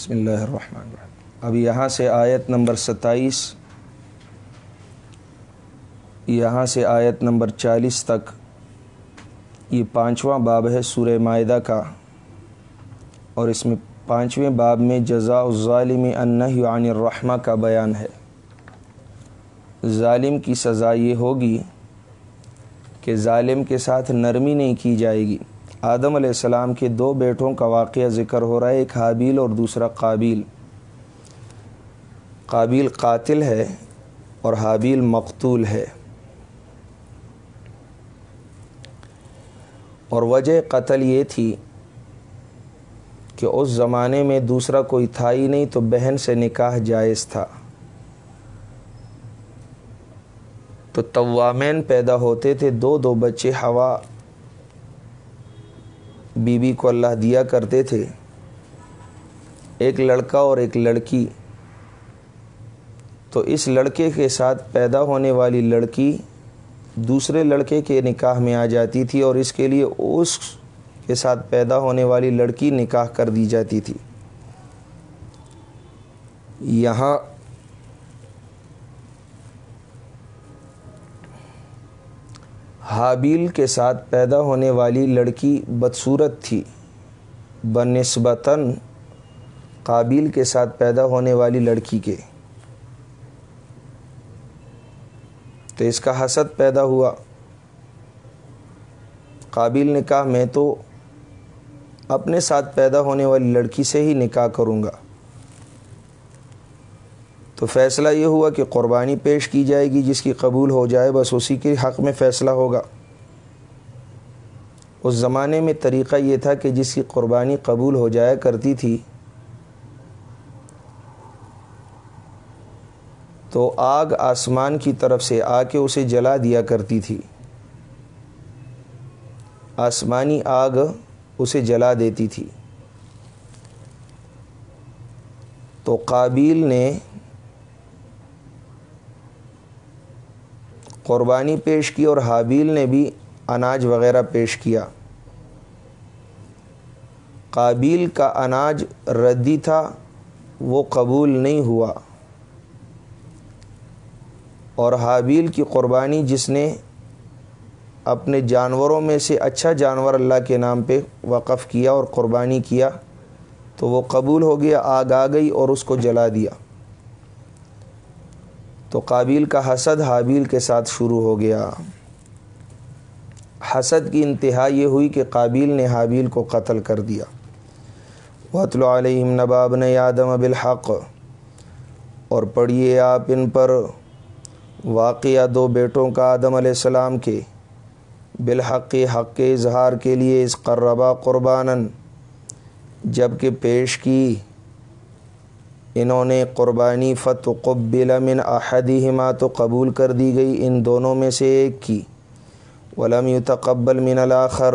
بسم اللہ الرحمن الرحیم۔ اب یہاں سے آیت نمبر ستائیس، یہاں سے آیت نمبر چالیس تک یہ پانچواں باب ہے سورہ معدہ کا۔ اور اس میں پانچویں باب میں جزاء الظالم انہ عن الرحمہ کا بیان ہے۔ ظالم کی سزا یہ ہوگی کہ ظالم کے ساتھ نرمی نہیں کی جائے گی۔ آدم علیہ السلام کے دو بیٹوں کا واقعہ ذکر ہو رہا ہے، ایک حابیل اور دوسرا قابیل۔ قابیل قاتل ہے اور حابیل مقتول ہے۔ اور وجہ قتل یہ تھی کہ اس زمانے میں دوسرا کوئی تھا ہی نہیں، تو بہن سے نکاح جائز تھا۔ تو توامین پیدا ہوتے تھے، دو دو بچے ہوا بیوی بی کو اللہ دیا کرتے تھے، ایک لڑکا اور ایک لڑکی۔ تو اس لڑکے کے ساتھ پیدا ہونے والی لڑکی دوسرے لڑکے کے نکاح میں آ جاتی تھی اور اس کے لیے اس کے ساتھ پیدا ہونے والی لڑکی نکاح کر دی جاتی تھی۔ یہاں حابیل کے ساتھ پیدا ہونے والی لڑکی بدصورت تھی۔ بنسبتاً قابیل کے ساتھ پیدا ہونے والی لڑکی کے۔ تو اس کا حسد پیدا ہوا۔ قابل نے کہا، میں تو اپنے ساتھ پیدا ہونے والی لڑکی سے ہی نکاح کروں گا۔ تو فیصلہ یہ ہوا کہ قربانی پیش کی جائے گی، جس کی قبول ہو جائے بس اسی کے حق میں فیصلہ ہوگا۔ اس زمانے میں طریقہ یہ تھا کہ جس کی قربانی قبول ہو جایا کرتی تھی، تو آگ آسمان کی طرف سے آ کے اسے جلا دیا کرتی تھی۔ آسمانی آگ اسے جلا دیتی تھی۔ تو قابیل نے قربانی پیش کی اور حابیل نے بھی اناج وغیرہ پیش کیا۔ قابیل کا اناج ردی تھا، وہ قبول نہیں ہوا۔ اور حابیل کی قربانی جس نے اپنے جانوروں میں سے اچھا جانور اللہ کے نام پہ وقف کیا اور قربانی کیا، تو وہ قبول ہو گیا، آگ آ گئی اور اس کو جلا دیا۔ تو قابیل کا حسد حابیل کے ساتھ شروع ہو گیا۔ حسد کی انتہا یہ ہوئی کہ قابیل نے حابیل کو قتل کر دیا۔ وطل علیہم نباب نے یادم بالحق۔ اور پڑھیے آپ ان پر واقعہ دو بیٹوں کا آدم علیہ السلام کے۔ بالحق حق کے اظہار کے لیے اس قربا قربانن جبکہ پیش کی انہوں نے قربانی فت قبل من احدہما تو قبول کر دی گئی ان دونوں میں سے ایک کی۔ ولم یتقبل من الاخر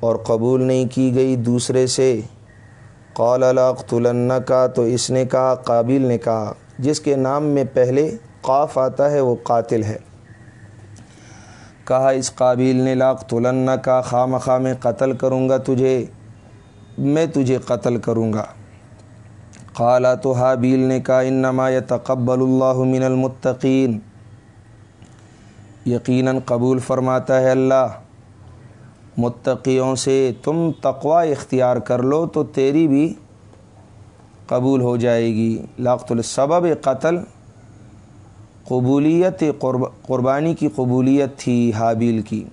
اور قبول نہیں کی گئی دوسرے سے۔ قال الاقتلن کا تو اس نے کہا قابل نے کہا۔ جس کے نام میں پہلے قاف آتا ہے وہ قاتل ہے۔ کہا اس قابل نے لاقتلن کا خواہ مخواہ میں قتل کروں گا تجھے، میں تجھے قتل کروں گا۔ قالا تو حابیل نے کہا، انما یتقبل اللہ من المتقین۔ یقیناً قبول فرماتا ہے اللہ۔ متقیوں سے تم تقوی اختیار کر لو تو تیری بھی قبول ہو جائے گی۔ لاقت السبب قتل۔ قبولیت قربانی کی قبولیت تھی حابیل کی۔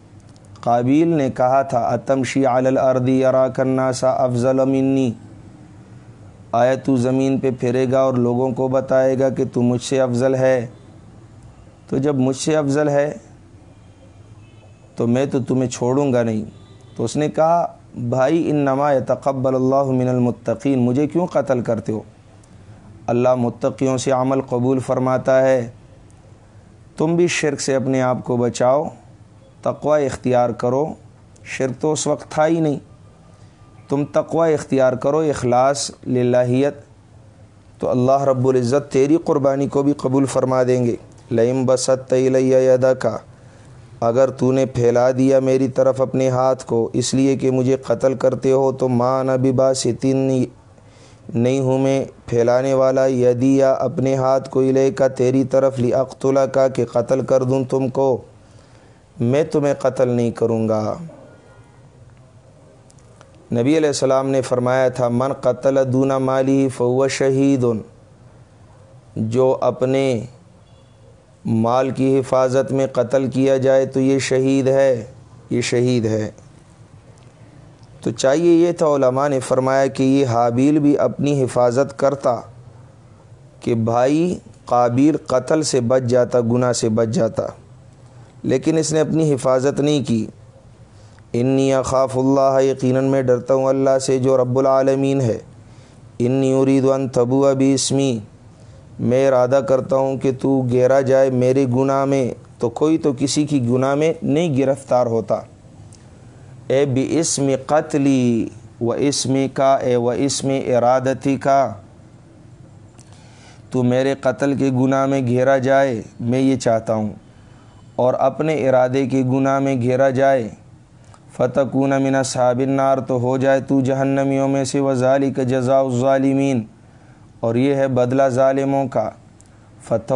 قابیل نے کہا تھا، اتمشی علی الارضی کرنا سا افضل منی۔ آیا تو زمین پہ پھرے گا اور لوگوں کو بتائے گا کہ تو مجھ سے افضل ہے؟ تو جب مجھ سے افضل ہے، تو میں تو تمہیں چھوڑوں گا نہیں۔ تو اس نے کہا، بھائی ان نما تقبل اللہ من المتقین، مجھے کیوں قتل کرتے ہو؟ اللہ متقیوں سے عمل قبول فرماتا ہے۔ تم بھی شرک سے اپنے آپ کو بچاؤ، تقوی اختیار کرو۔ شرک تو اس وقت تھا ہی نہیں۔ تم تقوی اختیار کرو، اخلاص، للہیت، تو اللہ رب العزت تیری قربانی کو بھی قبول فرما دیں گے۔ لئم بست تیلیہ کا اگر تو نے پھیلا دیا میری طرف اپنے ہاتھ کو، اس لیے کہ مجھے قتل کرتے ہو، تو ماں نبی باستین نہیں ہوں میں۔ پھیلانے والا یدی یا اپنے ہاتھ کو لے کا تیری طرف لی اقتلا کا کہ قتل کر دوں تم کو۔ میں تمہیں قتل نہیں کروں گا۔ نبی علیہ السلام نے فرمایا تھا، من قتل دون مالی فو شہید جو اپنے مال کی حفاظت میں قتل کیا جائے تو یہ شہید ہے، یہ شہید ہے۔ تو چاہیے یہ تھا، علماء نے فرمایا کہ یہ حابیل بھی اپنی حفاظت کرتا کہ بھائی قابیل قتل سے بچ جاتا، گناہ سے بچ جاتا۔ لیکن اس نے اپنی حفاظت نہیں کی۔ انی اخاف اللہ، یقیناً میں ڈرتا ہوں اللہ سے جو رب العالمین ہے۔ انی ارید ان تبو ابی اسمی، میں ارادہ کرتا ہوں کہ تو گہرا جائے میرے گناہ میں، تو کوئی تو کسی کی گناہ میں نہیں گرفتار ہوتا۔ اے بھی اسم قتلی و اسم کا، اے و اسم ارادتی کا۔ تو میرے قتل کے گناہ میں گھیرا جائے، میں یہ چاہتا ہوں۔ اور اپنے ارادے کے گناہ میں گھیرا جائے فتح کون من صحاب النار، تو ہو جائے تو جہنمیوں میں سے وزالی کا جزا الظالمین۔ اور یہ ہے بدلہ ظالموں کا۔ فتح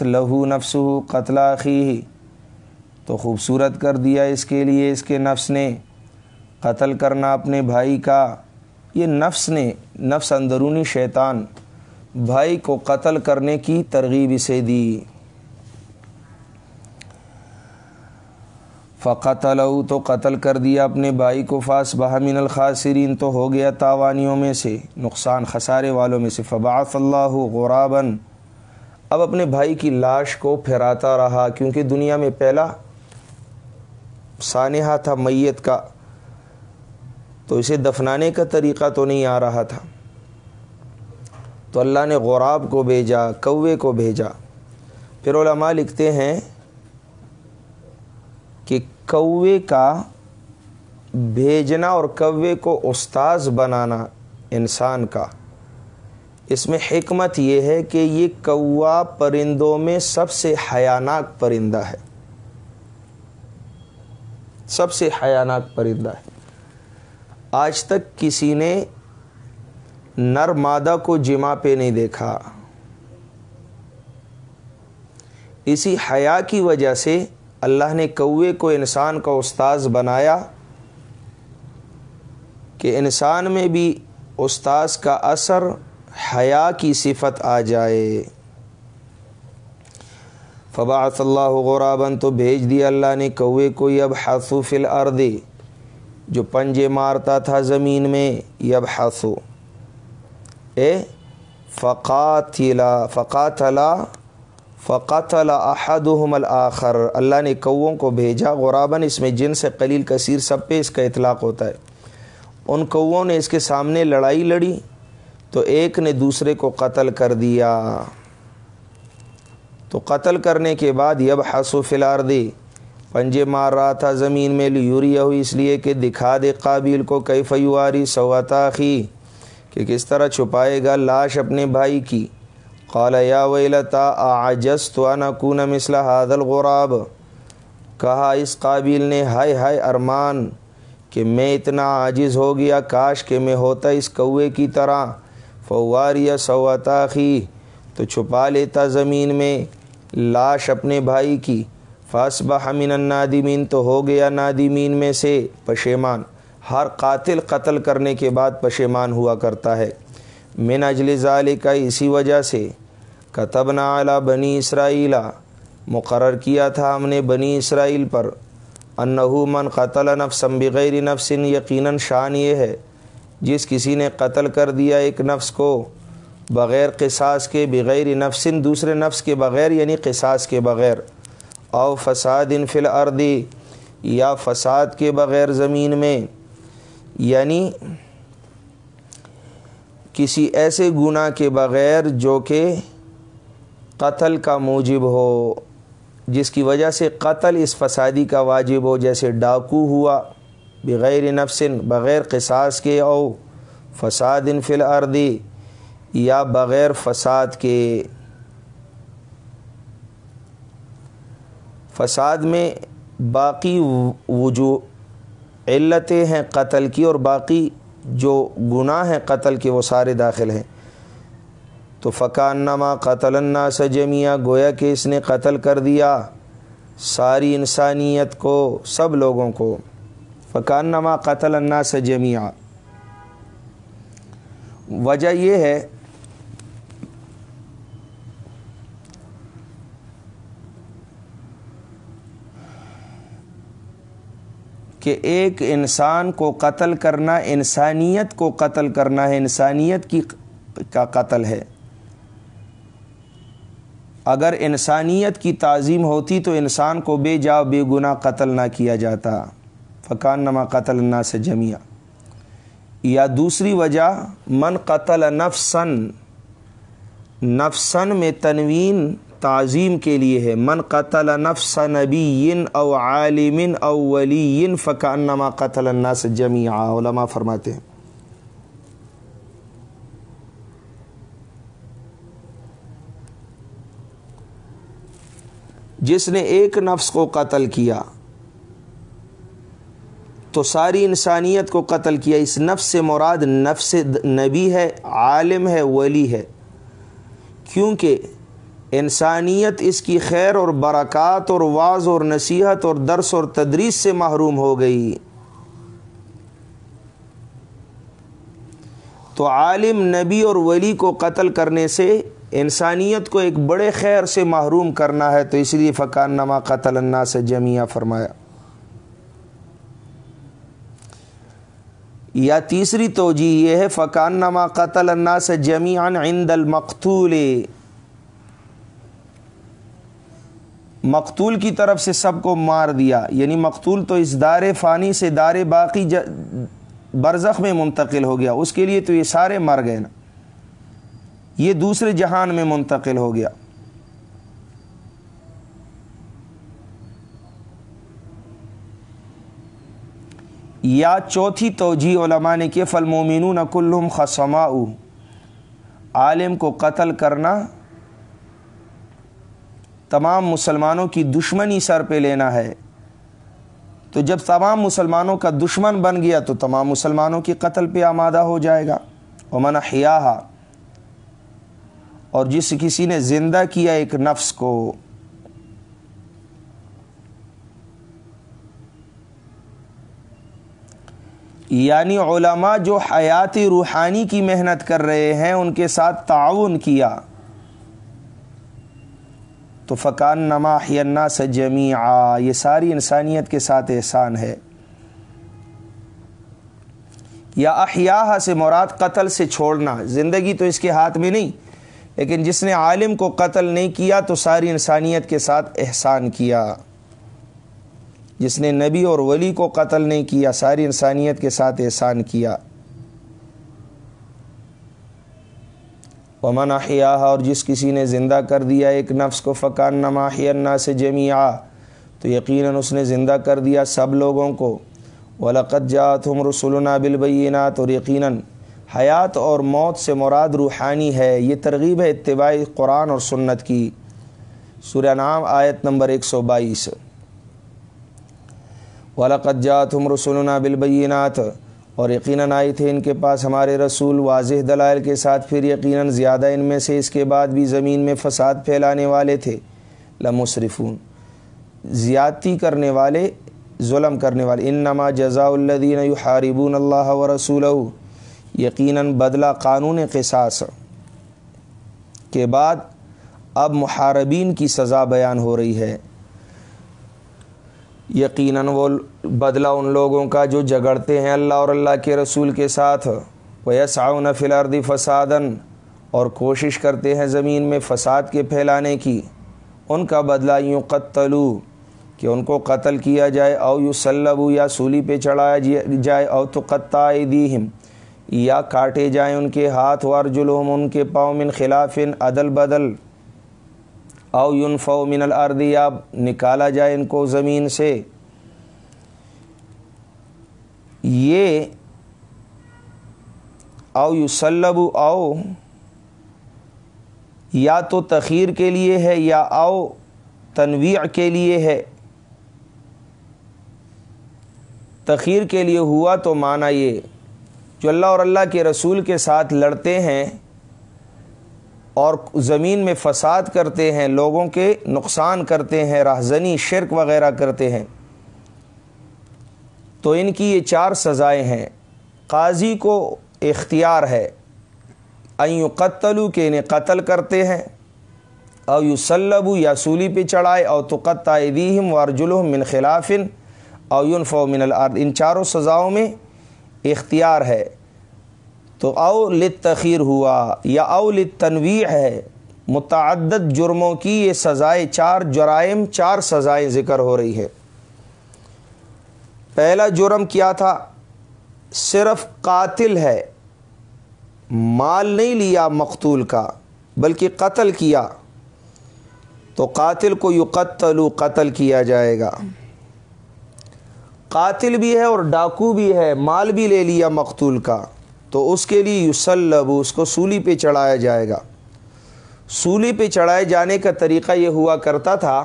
لہو نفس قتل ہی تو خوبصورت کر دیا اس کے لیے، اس کے نفس نے۔ قتل کرنا اپنے بھائی کا۔ یہ نفس نے، نفس اندرونی شیطان۔ بھائی کو قتل کرنے کی ترغیب اسے دی۔ فقط تو قتل کر دیا اپنے بھائی کو، فاس بہمین الخاصرین تو ہو گیا تاوانیوں میں سے، نقصان خسارے والوں میں سے۔ فباث اللہ غرابن اب اپنے بھائی کی لاش کو پھیراتا رہا، کیونکہ دنیا میں پہلا سانحہ تھا میت کا۔ تو اسے دفنانے کا طریقہ تو نہیں آ رہا تھا۔ تو اللہ نے غراب کو بھیجا، کوے کو بھیجا۔ پھر علماء لکھتے ہیں کوے کا بھیجنا اور کوے کو استاذ بنانا انسان کا۔ اس میں حکمت یہ ہے کہ یہ کوا پرندوں میں سب سے حیاناک پرندہ ہے۔ سب سے حیاناک پرندہ ہے۔ آج تک کسی نے نر مادہ کو جمع پہ نہیں دیکھا۔ اسی حیا کی وجہ سے اللہ نے کوے کو انسان کا استاذ بنایا کہ انسان میں بھی استاذ کا اثر حیا کی صفت آ جائے۔ فباۃ اللہ غرابن تو بھیج دیا اللہ نے کوے کو یب حاصوف الارض۔ جو پنجے مارتا تھا زمین میں یب حاصو اے، فقاتلا فقاتلا فقت الاحدهم الآخر اللہ نے کووں کو بھیجا، غراباً اس میں جن سے قلیل کثیر سب پہ اس کا اطلاق ہوتا ہے۔ ان کووں نے اس کے سامنے لڑائی لڑی، تو ایک نے دوسرے کو قتل کر دیا۔ تو قتل کرنے کے بعد یب حسو فلار دی پنجے مار رہا تھا زمین میں لیوریا ہوئی اس لیے کہ دکھا دے قابل کو کئی فیواری سواتاخی کہ کس طرح چھپائے گا لاش اپنے بھائی کی۔ قال، یا ویلتا عجزت ان اکون مثل هذا الغراب؟ کہا، اس قابل نے، ہائے ہائے ارمان، کہ میں اتنا عاجز ہو گیا، کاش کہ میں ہوتا اس کوے کی طرح۔ فوار یا سواتاخی تو چھپا لیتا زمین میں لاش اپنے بھائی کی۔ فاسبہ من النادمین، تو ہو گیا نادمین میں سے پشیمان۔ ہر قاتل قتل کرنے کے بعد پشیمان ہوا کرتا ہے۔ من اجل ظال کا اسی وجہ سے کتب اعلیٰ بنی اسرائیلا مقرر کیا تھا ہم نے بنی اسرائیل پر انہو من قتل نفسم بغیر نفسن یقیناً شان یہ ہے، جس کسی نے قتل کر دیا ایک نفس کو بغیر قصاص کے، بغیر نفسن دوسرے نفس کے بغیر یعنی قصاص کے بغیر۔ او فساد ان فل یا فساد کے بغیر زمین میں یعنی کسی ایسے گناہ کے بغیر جو کہ قتل کا موجب ہو، جس کی وجہ سے قتل اس فسادی کا واجب ہو، جیسے ڈاکو ہوا بغیر نفسن بغیر قصاص کے، او فساد ان فل اردی یا بغیر فساد کے۔ فساد میں باقی وجو علتیں ہیں قتل کی اور باقی جو گناہ ہیں قتل کے وہ سارے داخل ہیں۔ تو فقان نما قتل الناس جمیا گویا کہ اس نے قتل کر دیا ساری انسانیت کو، سب لوگوں کو۔ فقان نما قتل الناس جمیا وجہ یہ ہے کہ ایک انسان کو قتل کرنا، انسانیت کو قتل کرنا ہے، انسانیت کی کا قتل ہے۔ اگر انسانیت کی تعظیم ہوتی تو انسان کو بے جا، بے گناہ قتل نہ کیا جاتا۔ فقان نما قتل نہ سے جمیا یا دوسری وجہ، من قتل نفسن نفسن میں تنوین تعظیم کے لیے ہے. من قتل نفس نبی او عالم او ولی فکانما قتل الناس جميعا علماء فرماتے ہیں. جس نے ایک نفس کو قتل کیا، تو ساری انسانیت کو قتل کیا. اس نفس سے مراد نفس نبی ہے، عالم ہے، ولی ہے. کیونکہ انسانیت اس کی خیر اور برکات اور واض اور نصیحت اور درس اور تدریس سے محروم ہو گئی۔ تو عالم نبی اور ولی کو قتل کرنے سے انسانیت کو ایک بڑے خیر سے محروم کرنا ہے، تو اس لیے فقان نما قتل اللہ سے جمیا فرمایا۔ یا تیسری توجہ یہ ہے فقان نما قتل اللہ سے جمیان عند المقتول۔ مقتول کی طرف سے سب کو مار دیا۔ یعنی مقتول تو اس دار فانی سے دار باقی برزخ میں منتقل ہو گیا۔ اس کے لیے تو یہ سارے مر گئے نا۔ یہ دوسرے جہان میں منتقل ہو گیا۔ یا چوتھی توجہ علماء نے کہ فل مومنون کلہم خسما عالم کو قتل کرنا تمام مسلمانوں کی دشمنی سر پہ لینا ہے۔ تو جب تمام مسلمانوں کا دشمن بن گیا تو تمام مسلمانوں کی قتل پہ آمادہ ہو جائے گا۔ امن حیا اور جس کسی نے زندہ کیا ایک نفس کو۔ یعنی علماء جو حیاتی روحانی کی محنت کر رہے ہیں، ان کے ساتھ تعاون کیا۔ تو فقان نما ہینا سے جمی یہ ساری انسانیت کے ساتھ احسان ہے۔ یا احیاء سے مراد قتل سے چھوڑنا، زندگی تو اس کے ہاتھ میں نہیں، لیکن جس نے عالم کو قتل نہیں کیا تو ساری انسانیت کے ساتھ احسان کیا۔ جس نے نبی اور ولی کو قتل نہیں کیا، ساری انسانیت کے ساتھ احسان کیا۔ ومن احیاء اور جس کسی نے زندہ کر دیا ایک نفس کو فقان نماحی النا سے جمیا تو یقیناً اس نے زندہ کر دیا سب لوگوں کو۔ ولقت جات ہم رسولنا بالبینات اور یقیناً حیات اور موت سے مراد روحانی ہے۔ یہ ترغیب ہے اتباعی قرآن اور سنت کی۔ سورہ نام آیت نمبر ایک سو بائیس۔ ولقت جات ہم رسولنا بالبینات اور یقیناً آئی تھے ان کے پاس ہمارے رسول واضح دلائل کے ساتھ، پھر یقیناً زیادہ ان میں سے اس کے بعد بھی زمین میں فساد پھیلانے والے تھے۔ لمصرفون زیادتی کرنے والے، ظلم کرنے والے۔ ان نما جزا الدین حاربون اللہ و رسول یقیناً بدلہ قانون قصاص کے بعد اب محاربین کی سزا بیان ہو رہی ہے۔ یقیناً وہ بدلہ ان لوگوں کا جو جگڑتے ہیں اللہ اور اللہ کے رسول کے ساتھ۔ وہ یس آؤن فلاردی فسادن اور کوشش کرتے ہیں زمین میں فساد کے پھیلانے کی۔ ان کا بدلہ یوں قتلو، کہ ان کو قتل کیا جائے، او یو سلبو یا سولی پہ چڑھایا جی-، جائے، او تو قطع دیہم یا کاٹے جائیں ان کے ہاتھ وار جلوم ان کے پاؤں من خلاف عدل بدل۔ او فو من الارض، یا نکالا جائے ان کو زمین سے۔ یہ او یو او یا تو تخیر کے لیے ہے، یا او تنویع کے لیے ہے۔ تخیر کے لیے ہوا تو مانا یہ، جو اللہ اور اللہ کے رسول کے ساتھ لڑتے ہیں اور زمین میں فساد کرتے ہیں، لوگوں کے نقصان کرتے ہیں، راہزنی، شرک وغیرہ کرتے ہیں۔ تو ان کی یہ چار سزائیں ہیں۔ قاضی کو اختیار ہے۔ ایو قتلو کہ انہیں قتل کرتے ہیں۔ او یو یا سولی پہ چڑھائے۔ او تو قطع دیم و من خلافن او یونفو من الارض۔ ان چاروں سزاؤں میں اختیار ہے۔ تو او لتخیر ہوا یا او لتنویع ہے۔ متعدد جرموں کی یہ سزائیں چار جرائم، چار سزائیں ذکر ہو رہی ہے پہلا جرم کیا تھا؟ صرف قاتل ہے۔ مال نہیں لیا مقتول کا، بلکہ قتل کیا۔ تو قاتل کو یو قتل قتل کیا جائے گا۔ قاتل بھی ہے اور ڈاکو بھی ہے، مال بھی لے لیا مقتول کا۔ تو اس کے لیے یوسلب اس کو سولی پہ چڑھایا جائے گا۔ سولی پہ چڑھائے جانے کا طریقہ یہ ہوا کرتا تھا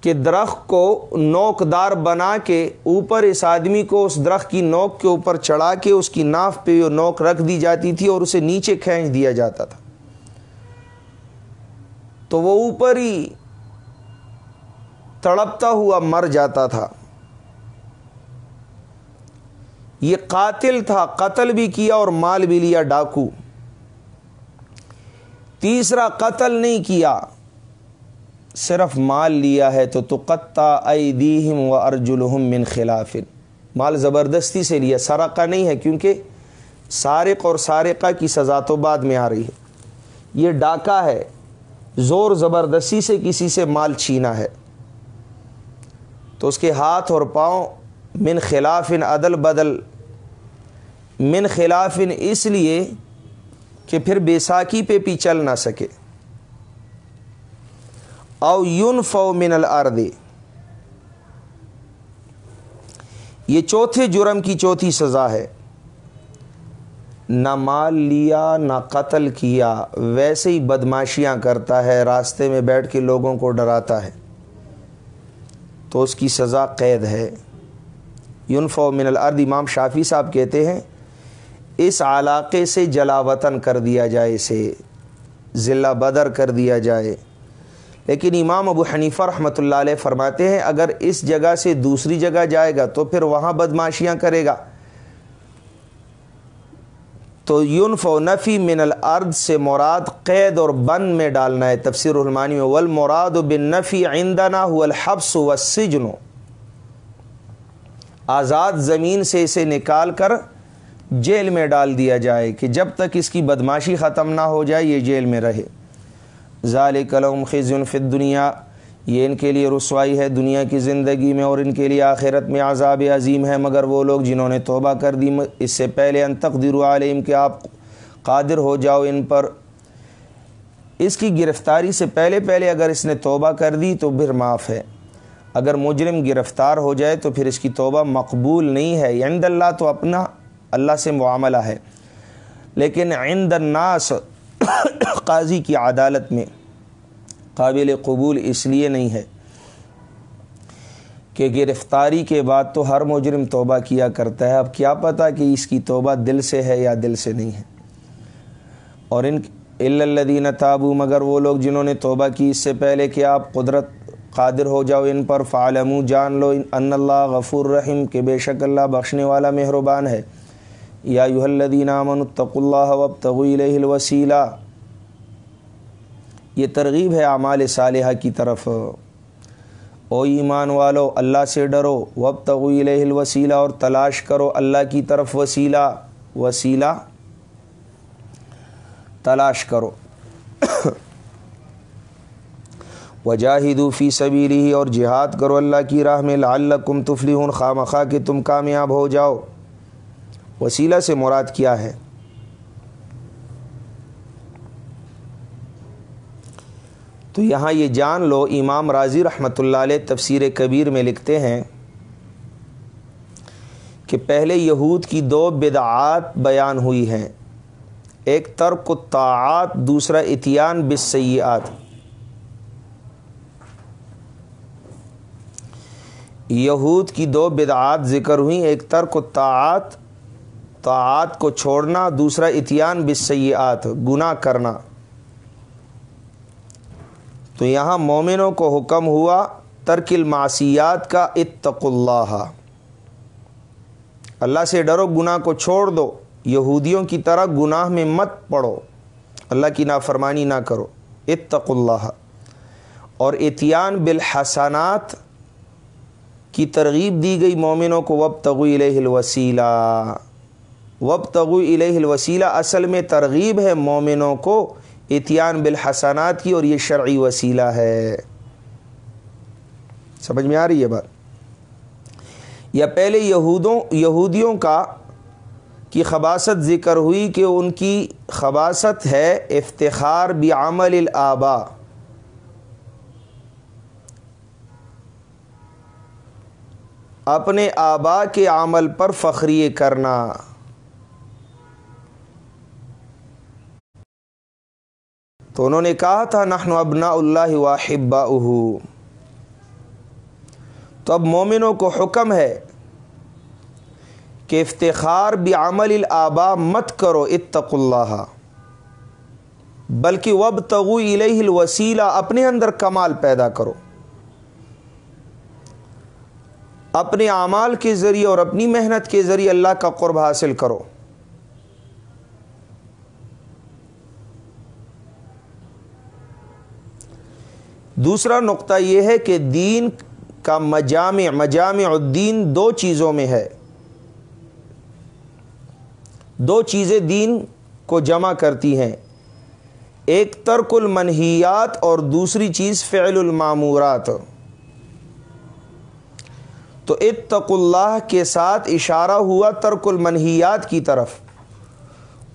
کہ درخت کو نوک دار بنا کے اوپر اس آدمی کو، اس درخت کی نوک کے اوپر چڑھا کے اس کی ناف پہ وہ نوک رکھ دی جاتی تھی اور اسے نیچے کھینچ دیا جاتا تھا۔ تو وہ اوپر ہی تڑپتا ہوا مر جاتا تھا۔ یہ قاتل تھا، قتل بھی کیا اور مال بھی لیا ڈاکو۔ تیسرا، قتل نہیں کیا، صرف مال لیا ہے تو تو قطع ایدیہم و ارجلہم من خلاف۔ مال زبردستی سے لیا، سرقہ نہیں ہے کیونکہ سارق اور سارقہ کی سزا تو بعد میں آ رہی ہے۔ یہ ڈاکہ ہے، زور زبردستی سے کسی سے مال چھینا ہے۔ تو اس کے ہاتھ اور پاؤں من خلاف عدل بدل۔ من خلاف اس لیے کہ پھر بیساکھی پہ بھی چل نہ سکے۔ او یون فو من الارض۔ یہ چوتھے جرم کی چوتھی سزا ہے۔ نہ مال لیا، نہ قتل کیا۔ ویسے ہی بدماشیاں کرتا ہے، راستے میں بیٹھ کے لوگوں کو ڈراتا ہے۔ تو اس کی سزا قید ہے۔ یونف من الارض، امام شافی صاحب کہتے ہیں، اس علاقے سے جلا وطن کر دیا جائے، اسے ضلع بدر کر دیا جائے۔ لیکن امام ابو حنیفہ رحمۃ اللہ علیہ فرماتے ہیں، اگر اس جگہ سے دوسری جگہ جائے گا تو پھر وہاں بدماشیاں کرے گا۔ تو یونف و نفی من الارض سے مراد قید اور بند میں ڈالنا ہے، تفسیر الرحمانی میں ول مراد و بن نفی آئندہ ہو الحبس و سجن آزاد زمین سے اسے نکال کر جیل میں ڈال دیا جائے کہ جب تک اس کی بدماشی ختم نہ ہو جائے، یہ جیل میں رہے۔ ظال قلم خزن فت دنیا یہ ان کے لیے رسوائی ہے دنیا کی زندگی میں اور ان کے لیے آخرت میں عذاب عظیم ہے۔ مگر وہ لوگ جنہوں نے توبہ کر دی، اس سے پہلے ان تقدر عالم کہ آپ قادر ہو جاؤ ان پر۔ اس کی گرفتاری سے پہلے پہلے اگر اس نے توبہ کر دی تو پھر معاف ہے۔ اگر مجرم گرفتار ہو جائے تو پھر اس کی توبہ مقبول نہیں ہے۔ عند اللہ تو اپنا اللہ سے معاملہ ہے۔ لیکن عند الناس قاضی کی عدالت میں قابل قبول اس لیے نہیں ہے کہ گرفتاری کے بعد تو ہر مجرم توبہ کیا کرتا ہے۔ اب کیا پتہ کہ اس کی توبہ دل سے ہے یا دل سے نہیں ہے۔ اور ان الدین تابو، مگر وہ لوگ جنہوں نے توبہ کی اس سے پہلے کہ آپ قدرت قادر ہو جاؤ ان پر فعالم جان لو ان اللہ غفور رحیم، کہ بے شک اللہ بخشنے والا مہربان ہے۔ یا یو الدین امن الطق اللہ وب طویل الوسیلہ۔ یہ ترغیب ہے اعمال صالحہ کی طرف۔ او ایمان والو، اللہ سے ڈرو۔ وب طویل الوسیلہ، اور تلاش کرو اللہ کی طرف وسیلہ۔ وسیلہ، تلاش کرو۔ وجاہدو فی سبیلی اور جہاد کرو اللہ کی راہ میں لعلکم تفلیحون خامخواہ کہ تم کامیاب ہو جاؤ۔ وسیلہ سے مراد کیا ہے؟ تو یہاں یہ جان لو، امام راضی رحمۃ اللہ علیہ تفسیر کبیر میں لکھتے ہیں کہ پہلے یہود کی دو بدعات بیان ہوئی ہیں۔ ایک ترک الطاعات، دوسرا اتیان بسیات یہود کی دو بدعات ذکر ہوئیں، ایک ترک الطاعات طاعات کو چھوڑنا، دوسرا اتیان بسیات گناہ کرنا۔ تو یہاں مومنوں کو حکم ہوا، ترک المعصیات کا اتق اللہ۔ اللہ سے ڈرو، گناہ کو چھوڑ دو۔ یہودیوں کی طرح گناہ میں مت پڑو۔ اللہ کی نافرمانی نہ کرو۔ اتق اللہ۔ اور اتیان بالحسنات کی ترغیب دی گئی مومنوں کو وب تغو الہ الوسیلہ وب تغو الہ الوسیلہ اصل میں ترغیب ہے مومنوں کو اتیان بالحسنات کی اور یہ شرعی وسیلہ ہے۔ سمجھ میں آ رہی ہے بات؟ یا پہلے یہودوں، یہودیوں کا، کی خباست ذکر ہوئی کہ ان کی خباست ہے افتخار بعمل الآبا اپنے آبا کے عمل پر فخری کرنا۔ تو انہوں نے کہا تھا، نحن ابنا اللہ واحبا تو اب مومنوں کو حکم ہے کہ افتخار بعمل الآبا مت کرو اتق اللہ۔ بلکہ وب تغو الہ الوسیلہ، اپنے اندر کمال پیدا کرو۔ اپنے اعمال کے ذریعے اور اپنی محنت کے ذریعے اللہ کا قرب حاصل کرو۔ دوسرا نقطہ یہ ہے کہ دین کا مجامع مجامع الدین دو چیزوں میں ہے۔ دو چیزیں دین کو جمع کرتی ہیں۔ ایک ترک المنحیات اور دوسری چیز فعل المامورات۔ تو اتق اللہ کے ساتھ اشارہ ہوا ترک المنحیات کی طرف۔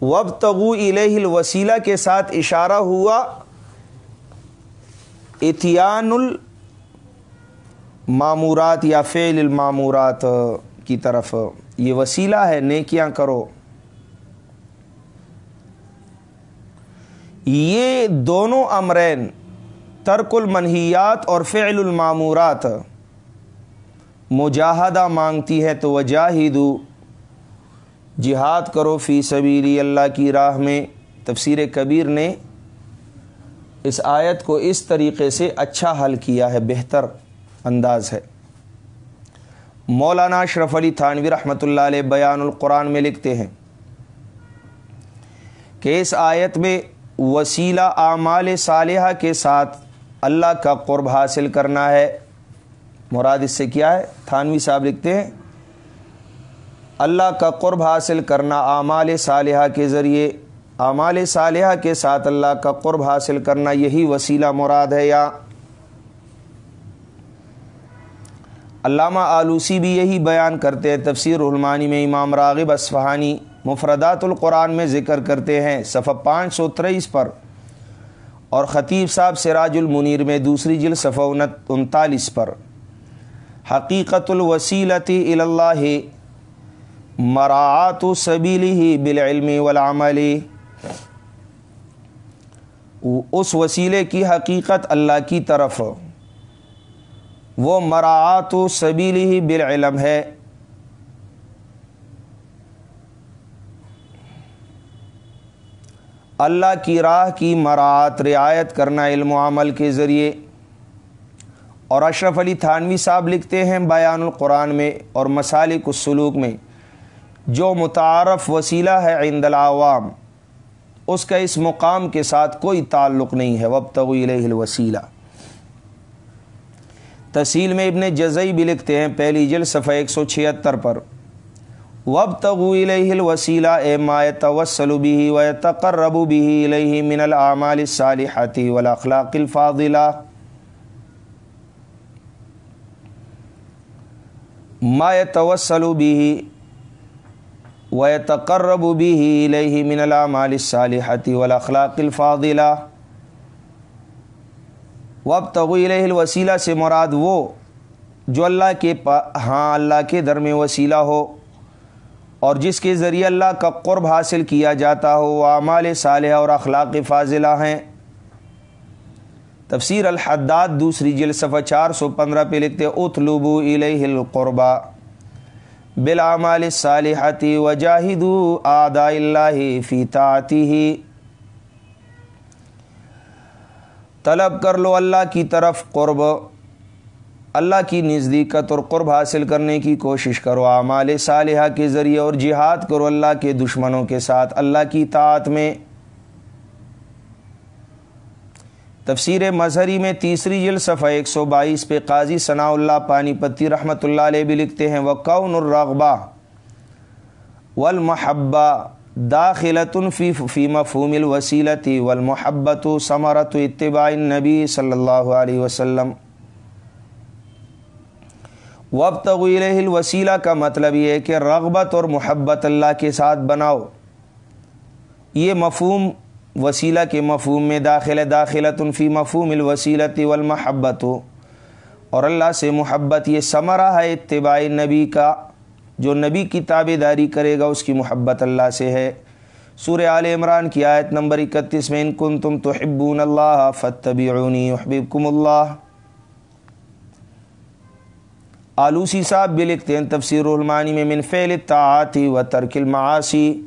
وب تغو الہ الوسیلہ کے ساتھ اشارہ ہوا اتیان المامورات یا فعل المامورات کی طرف۔ یہ وسیلہ ہے، نیکیاں کرو۔ یہ دونوں امرین، ترک المنحیات اور فعل المامورات۔ مجاہدہ مانگتی ہے تو وجاہدو، جہاد کرو فی سبیلی اللہ کی راہ میں۔ تفسیر کبیر نے اس آیت کو اس طریقے سے اچھا حل کیا ہے، بہتر انداز ہے۔ مولانا اشرف علی تھانوی رحمۃ اللہ علیہ بیان القرآن میں لکھتے ہیں کہ اس آیت میں وسیلہ اعمال صالحہ کے ساتھ اللہ کا قرب حاصل کرنا ہے۔ مراد اس سے کیا ہے؟ تھانوی صاحب لکھتے ہیں، اللہ کا قرب حاصل کرنا اعمال صالحہ کے ذریعے، اعمال صالحہ کے ساتھ اللہ کا قرب حاصل کرنا یہی وسیلہ مراد ہے یا؟ علامہ آلوسی بھی یہی بیان کرتے ہیں، تفسیر علمانی میں امام راغب اسفہانی مفردات القرآن میں ذکر کرتے ہیں، صفحہ پانچ سو تریس پر۔ اور خطیب صاحب سراج المنیر میں دوسری جل صفحہ انتالیس پر۔ حقیقت الوسیلتی اللہ مراعات سبیلی بالعلم والعمل۔ اس وسیلے کی حقیقت اللہ کی طرف۔ وہ مراعات و سبیلی ہی بالعلم ہے۔ اللہ کی راہ کی مراعت رعایت کرنا، علم و عمل کے ذریعے۔ اور اشرف علی تھانوی صاحب لکھتے ہیں بیان القرآن میں اور مسالک السلوک میں، جو متعارف وسیلہ ہے عند العوام، اس کا اس مقام کے ساتھ کوئی تعلق نہیں ہے وب الیہ الوسیلہ۔ تحصیل میں ابن جزئی بھی لکھتے ہیں پہلی جل صفحہ ایک سو چھہتر پر۔ وب تغو الیہ الوسیلہ، اے ما توسل بھی و تقرب بھی الیہ من العمال الصالحات والاخلاق الفاضلہ۔ ما توسل بھی و تقرب بھی الیہ من العمال الصالحات والاخلاق الفاضلہ وب تغو الیہ الوسیلہ سے مراد وہ جو اللہ کے پا ہاں اللہ کے در میں وسیلہ ہو اور جس کے ذریعے اللہ کا قرب حاصل کیا جاتا ہو، وہ اعمال صالحہ اور اخلاق فاضلہ ہیں۔ تفسیر الحداد دوسری جل صفحہ چار سو پندرہ پہ لکھتے اتلوبو الیہ القربہ بالعمال الصالحتی وجاہد آدا اللہ فی طاعتی طلب کر لو اللہ کی طرف قرب، اللہ کی نزدیکت اور قرب حاصل کرنے کی کوشش کرو۔ اعمال صالحہ کے ذریعے اور جہاد کرو اللہ کے دشمنوں کے ساتھ، اللہ کی طاعت میں۔ تفسیر مظہری میں تیسری جل صفحہ ایک سو بائیس پہ قاضی ثناء اللہ پانی پتی رحمۃ اللہ علیہ بھی لکھتے ہیں وہ کون الرغبہ والمحبہ داخلۃ فی فی مفہوم الوسیلتی والمحبت ثمرت اتباع النبی صلی اللہ علیہ وسلم وب طویل الوسیلہ کا مطلب یہ ہے کہ رغبت اور محبت اللہ کے ساتھ بناؤ۔ یہ مفہوم وسیلہ کے مفہوم میں داخل داخلت فی مفہوم الوسیلتی والمحبت. اور اللہ سے محبت یہ ثمرہ ہے اتباع نبی کا، جو نبی کی تابے داری کرے گا، اس کی محبت اللہ سے ہے. سورہ آل عمران کی آیت نمبر اکتیس میں، ان کن تم تو حبون اللہ فتبعونی حبیبکم اللہ. آلوسی صاحب بھی لکھتے ہیں تفسیر المانی میں، من فعل الطاعاتی و ترک المعاصی.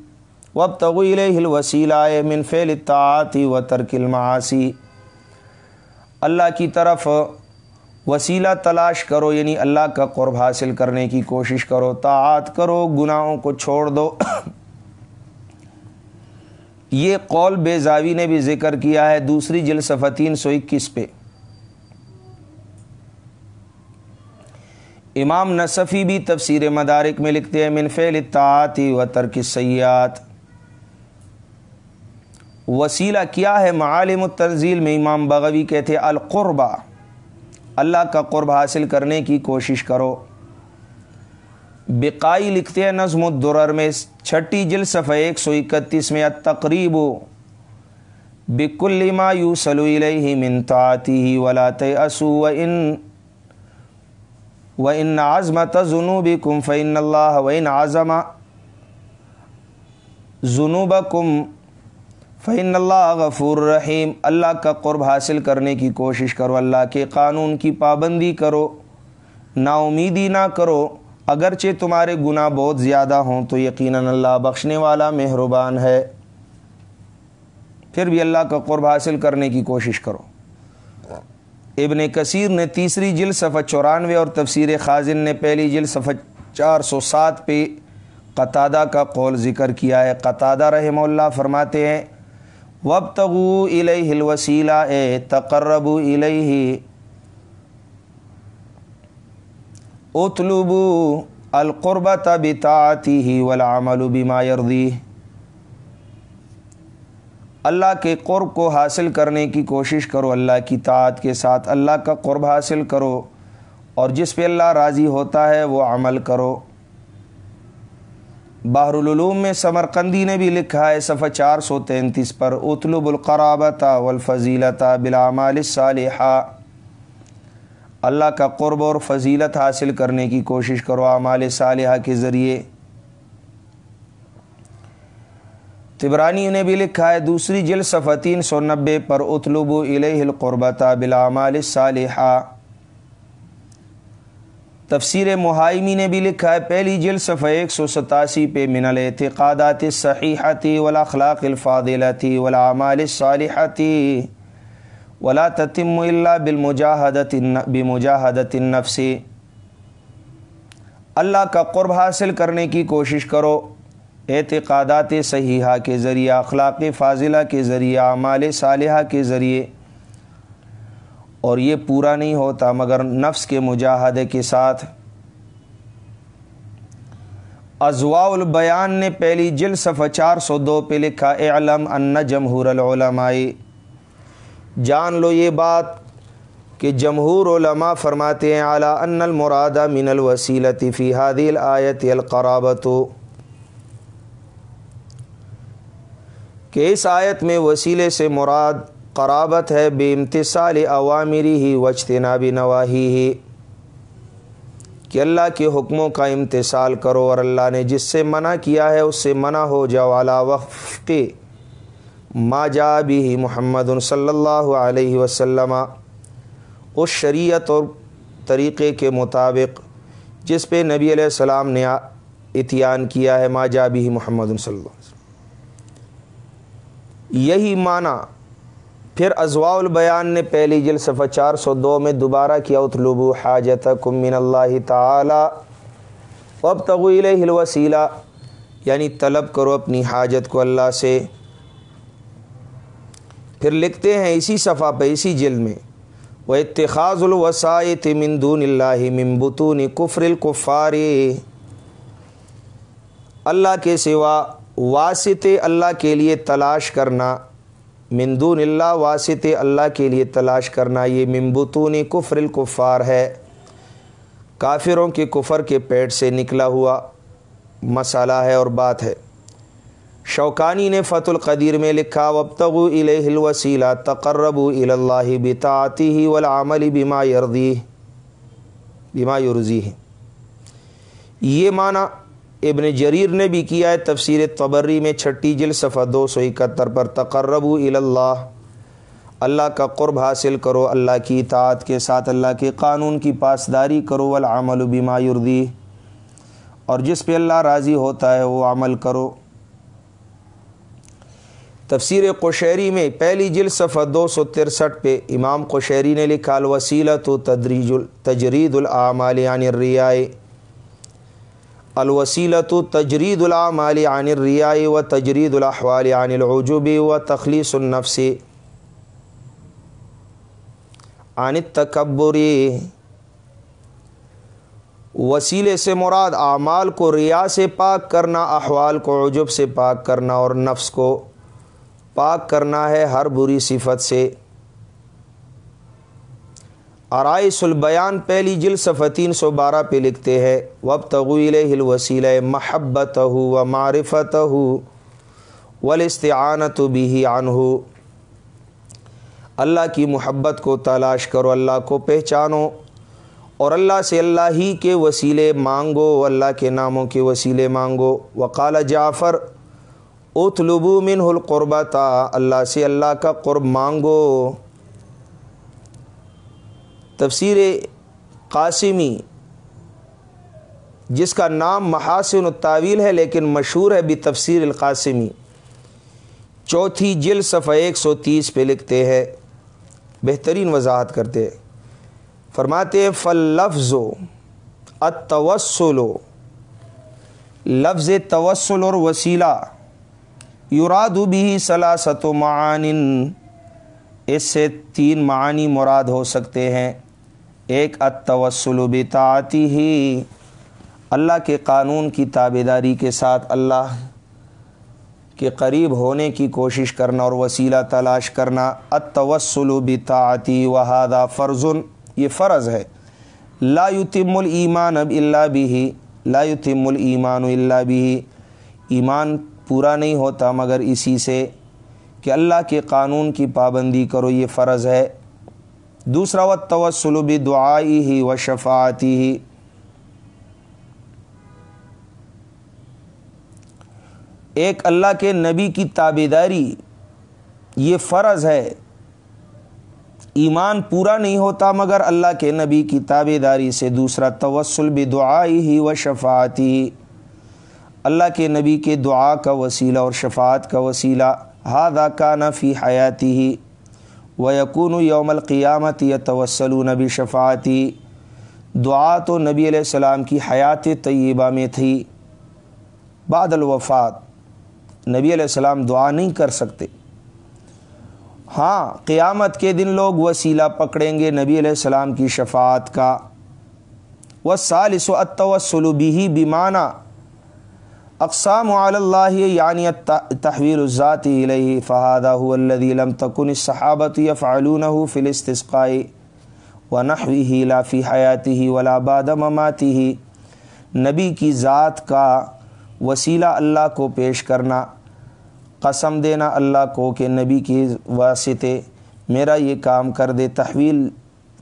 وب طویل الوسیلہ من فعل الطاعاتی و ترک المعاصی اللہ کی طرف وسیلہ تلاش کرو یعنی اللہ کا قرب حاصل کرنے کی کوشش کرو۔ طاعات کرو، گناہوں کو چھوڑ دو۔ یہ قول بے زاوی نے بھی ذکر کیا ہے دوسری جلسفہ تین سو اکیس پہ۔ امام نصفی بھی تفسیر مدارک میں لکھتے ہیں، من فعل و ترک سیات وسیلہ کیا ہے معالم التنزیل میں امام بغوی کہتے القربہ۔ اللہ کا قرب حاصل کرنے کی کوشش کرو۔ بقائی لکھتے ہیں نظم الدرر میں، چھٹی جل صفحہ ایک سو اکتیس میں تقریب بکل ما یوصل الیہ من طاعته ولا تیأسوا وان و ان عظمت جنوب کم فعن اللہ و ان اعظم کم فعن اللہ غفور رحیم اللہ کا قرب حاصل کرنے کی کوشش کرو، اللہ کے قانون کی پابندی کرو نا امیدی نہ کرو۔ اگرچہ تمہارے گناہ بہت زیادہ ہوں، تو یقیناً اللہ بخشنے والا مہربان ہے۔ پھر بھی اللہ کا قرب حاصل کرنے کی کوشش کرو۔ ابن کثیر نے تیسری جل صفحہ چورانوے اور تفسیر خازن نے پہلی جل صفحہ چار سو سات پہ قطادہ کا قول ذکر کیا ہے۔ قطادہ رحمہ اللہ فرماتے ہیں وب تغو الہ الوسیلہ اے تقرب الہ اتلب القربت بتاعتی ہی والعمل بما یردی اللہ کے قرب کو حاصل کرنے کی کوشش کرو، اللہ کی طاعت کے ساتھ اللہ کا قرب حاصل کرو، اور جس پہ اللہ راضی ہوتا ہے وہ عمل کرو۔ باہر العلوم میں سمرقندی نے بھی لکھا ہے صفحہ چار سو تینتیس پر اطلب القرابتا والفضیلتا بالعمال الصالحہ اللہ کا قرب اور فضیلت حاصل کرنے کی کوشش کرو اعمال صالحہ کے ذریعے تبرانی نے بھی لکھا ہے دوسری جل صفحہ تین سو نبے پر اطلب الہ القربتا بالعمال الصالحہ تفسیر محائمی نے بھی لکھا ہے، پہلی جل صفحہ ایک سو ستاسی پہ من الاعتقادات الصحیحتی والاخلاق الفاضلتی والعمال الصالحتی ولا تتم الا بالمجاہدت بمجاہدت النفس۔ اللہ کا قرب حاصل کرنے کی کوشش کرو، اعتقادات صحیحہ کے ذریعے اخلاق فاضلہ کے ذریعے اعمال صالحہ کے ذریعے۔ اور یہ پورا نہیں ہوتا، مگر نفس کے مجاہدے کے ساتھ۔ ازواء البیان نے پہلی جل صفحہ چار سو دو پہ لکھا، اعلم ان جمہور العلماء۔ جان لو یہ بات کہ جمہور علماء فرماتے ہیں اعلیٰ ان المرادہ من الوسیلتی فی حادی الآیت القرابت کہ اس آیت میں وسیلے سے مراد قرابت ہے بے امتصال عوامری ہی وجتنابی نواحی ہی کہ اللہ کے حکموں کا امتصال کرو اور اللہ نے جس سے منع کیا ہے اس سے منع ہو جاؤ۔ اعلیٰ وقف کے ما جا بھی محمد صلی اللہ علیہ وسلم۔ اس شریعت اور طریقے کے مطابق جس پہ نبی علیہ السلام نے اتیان کیا ہے، ما جابی محمد صلی اللہ علیہ وسلم۔ یہی معنی پھر ازواء البیان نے پہلی جل صفحہ چار سو دو میں دوبارہ کیا اطلبو حاجت من اللہ تعالی اب تغیل الوسیلہ یعنی طلب کرو اپنی حاجت کو اللہ سے۔ پھر لکھتے ہیں اسی صفحہ پہ، اسی جلد میں وہ اتخاذ الوسائط من دون اللہ ممبتون کفر القفار اللہ کے سوا واسط اللہ کے لیے تلاش کرنا۔ مندون اللہ واسط اللہ کے لیے تلاش کرنا، یہ ممبتون کفر القفار ہے۔ کافروں کے کفر کے پیٹ سے نکلا ہوا مسئلہ ہے اور بات ہے۔ شوکانی نے فت القدیر میں لکھا وبتغ الیہ الوسیلہ تقرب اللہ بتاعتی ہی والعمل بما یردی بما یرزی یہ معنی ابن جریر نے بھی کیا ہے، تفسیر تبری میں چھٹی جل صفحہ دو سو اکہتر پر تقرب اللہ اللہ کا قرب حاصل کرو، اللہ کی اطاعت کے ساتھ اللہ کے قانون کی پاسداری کرو، والعمل بما یردی اور جس پہ اللہ راضی ہوتا ہے، وہ عمل کرو۔ تفسیر قشیری میں پہلی جل صفحہ دو سو ترسٹھ پہ امام قشیری نے لکھا الوسیلت و تدریج تجرید العمال یعنی عن الریائے الوسیلت و تجرید العمال عن الریائے و تجرید الاحوال عن العجب و تخلیص النفس. عن التکبری وسیلے سے مراد اعمال کو ریا سے پاک کرنا، احوال کو عجب سے پاک کرنا اور نفس کو پاک کرنا ہے ہر بری صفت سے. آرائس البیان پہلی جل صفحہ تین سو بارہ پہ لکھتے ہیں وب تغویل ہل وسیلہ محبت ہو و معرفت ہو ولاستعانت بھی عن ہو اللہ کی محبت کو تلاش کرو، اللہ کو پہچانو اور اللہ سے اللہ ہی کے وسیلے مانگو، اللہ کے ناموں کے وسیلے مانگو۔ وقال جعفر اتلبو من القربتا اللہ سے اللہ کا قرب مانگو۔ تفسیر قاسمی، جس کا نام محاسن الطاویل ہے لیکن مشہور ہے بھی تفسیر القاسمی۔ چوتھی جل صفحہ ایک سو تیس پہ لکھتے ہیں، بہترین وضاحت کرتے ہیں۔ فرماتے فل لفظ و اتوسل لفظ توسل اور وسیلہ۔ یوراد بھی سلاست و معان۔ اس سے تین معنی مراد ہو سکتے ہیں۔ ایک اتوسل و بتاعتی ہی اللہ کے قانون کی تابے داری کے ساتھ اللہ کے قریب ہونے کی کوشش کرنا اور وسیلہ تلاش کرنا اتوسل بتاعتی وحادہ فرضن یہ فرض ہے۔ لا یتم الایمان اب اللہ بھی لا یتم الایمان اللہ بھی ایمان پورا نہیں ہوتا مگر اسی سے کہ اللہ کے قانون کی پابندی کرو، یہ فرض ہے۔ دوسرا و توسل بھی دعائی ہی و شفاعتی ہی ایک اللہ کے نبی کی تابے داری یہ فرض ہے، ایمان پورا نہیں ہوتا مگر اللہ کے نبی کی تابے داری سے دوسرا توسل بھی دعائی ہی و شفاعتی ہی اللہ کے نبی کے دعا کا وسیلہ اور شفاعت کا وسیلہ ہادہ کا نفی حیاتی ہی و یقون یوم القیامت یا توسل نبی شفاعتی دعا تو نبی علیہ السلام کی حیات طیبہ میں تھی۔ بعد الوفات، نبی علیہ السلام دعا نہیں کر سکتے۔ ہاں قیامت کے دن لوگ وسیلہ پکڑیں گے نبی علیہ السلام کی شفاعت کا۔ و سالس و اتوسل بھی بیمانہ اقسام علی اللہ یعنی تحویل الذات علیہ فہادہ الذي لم تکن الصحابت یفعلونہ فی الاستسقاء ونحوه لا فی حیاته ولا بعد مماته نبی کی ذات کا وسیلہ اللہ کو پیش کرنا، قسم دینا اللہ کو کہ نبی کے واسطے میرا یہ کام کر دے، تحویل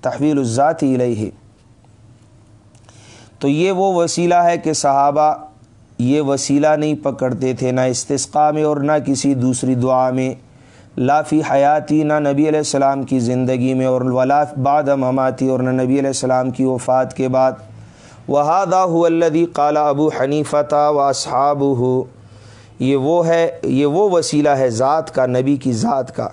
تحویل الذات علیہ تو یہ وہ وسیلہ ہے کہ صحابہ یہ وسیلہ نہیں پکڑتے تھے، نہ استثقاء میں اور نہ کسی دوسری دعا میں لافی حیاتی، نہ نبی علیہ السلام کی زندگی میں، اور ولا بعد مماتی، اور نہ نبی علیہ السلام کی وفات کے بعد۔ وہادہ الدی قالا ابو حنیفہ و اصحاب ہو یہ وہ ہے، یہ وہ وسیلہ ہے ذات کا، نبی کی ذات کا،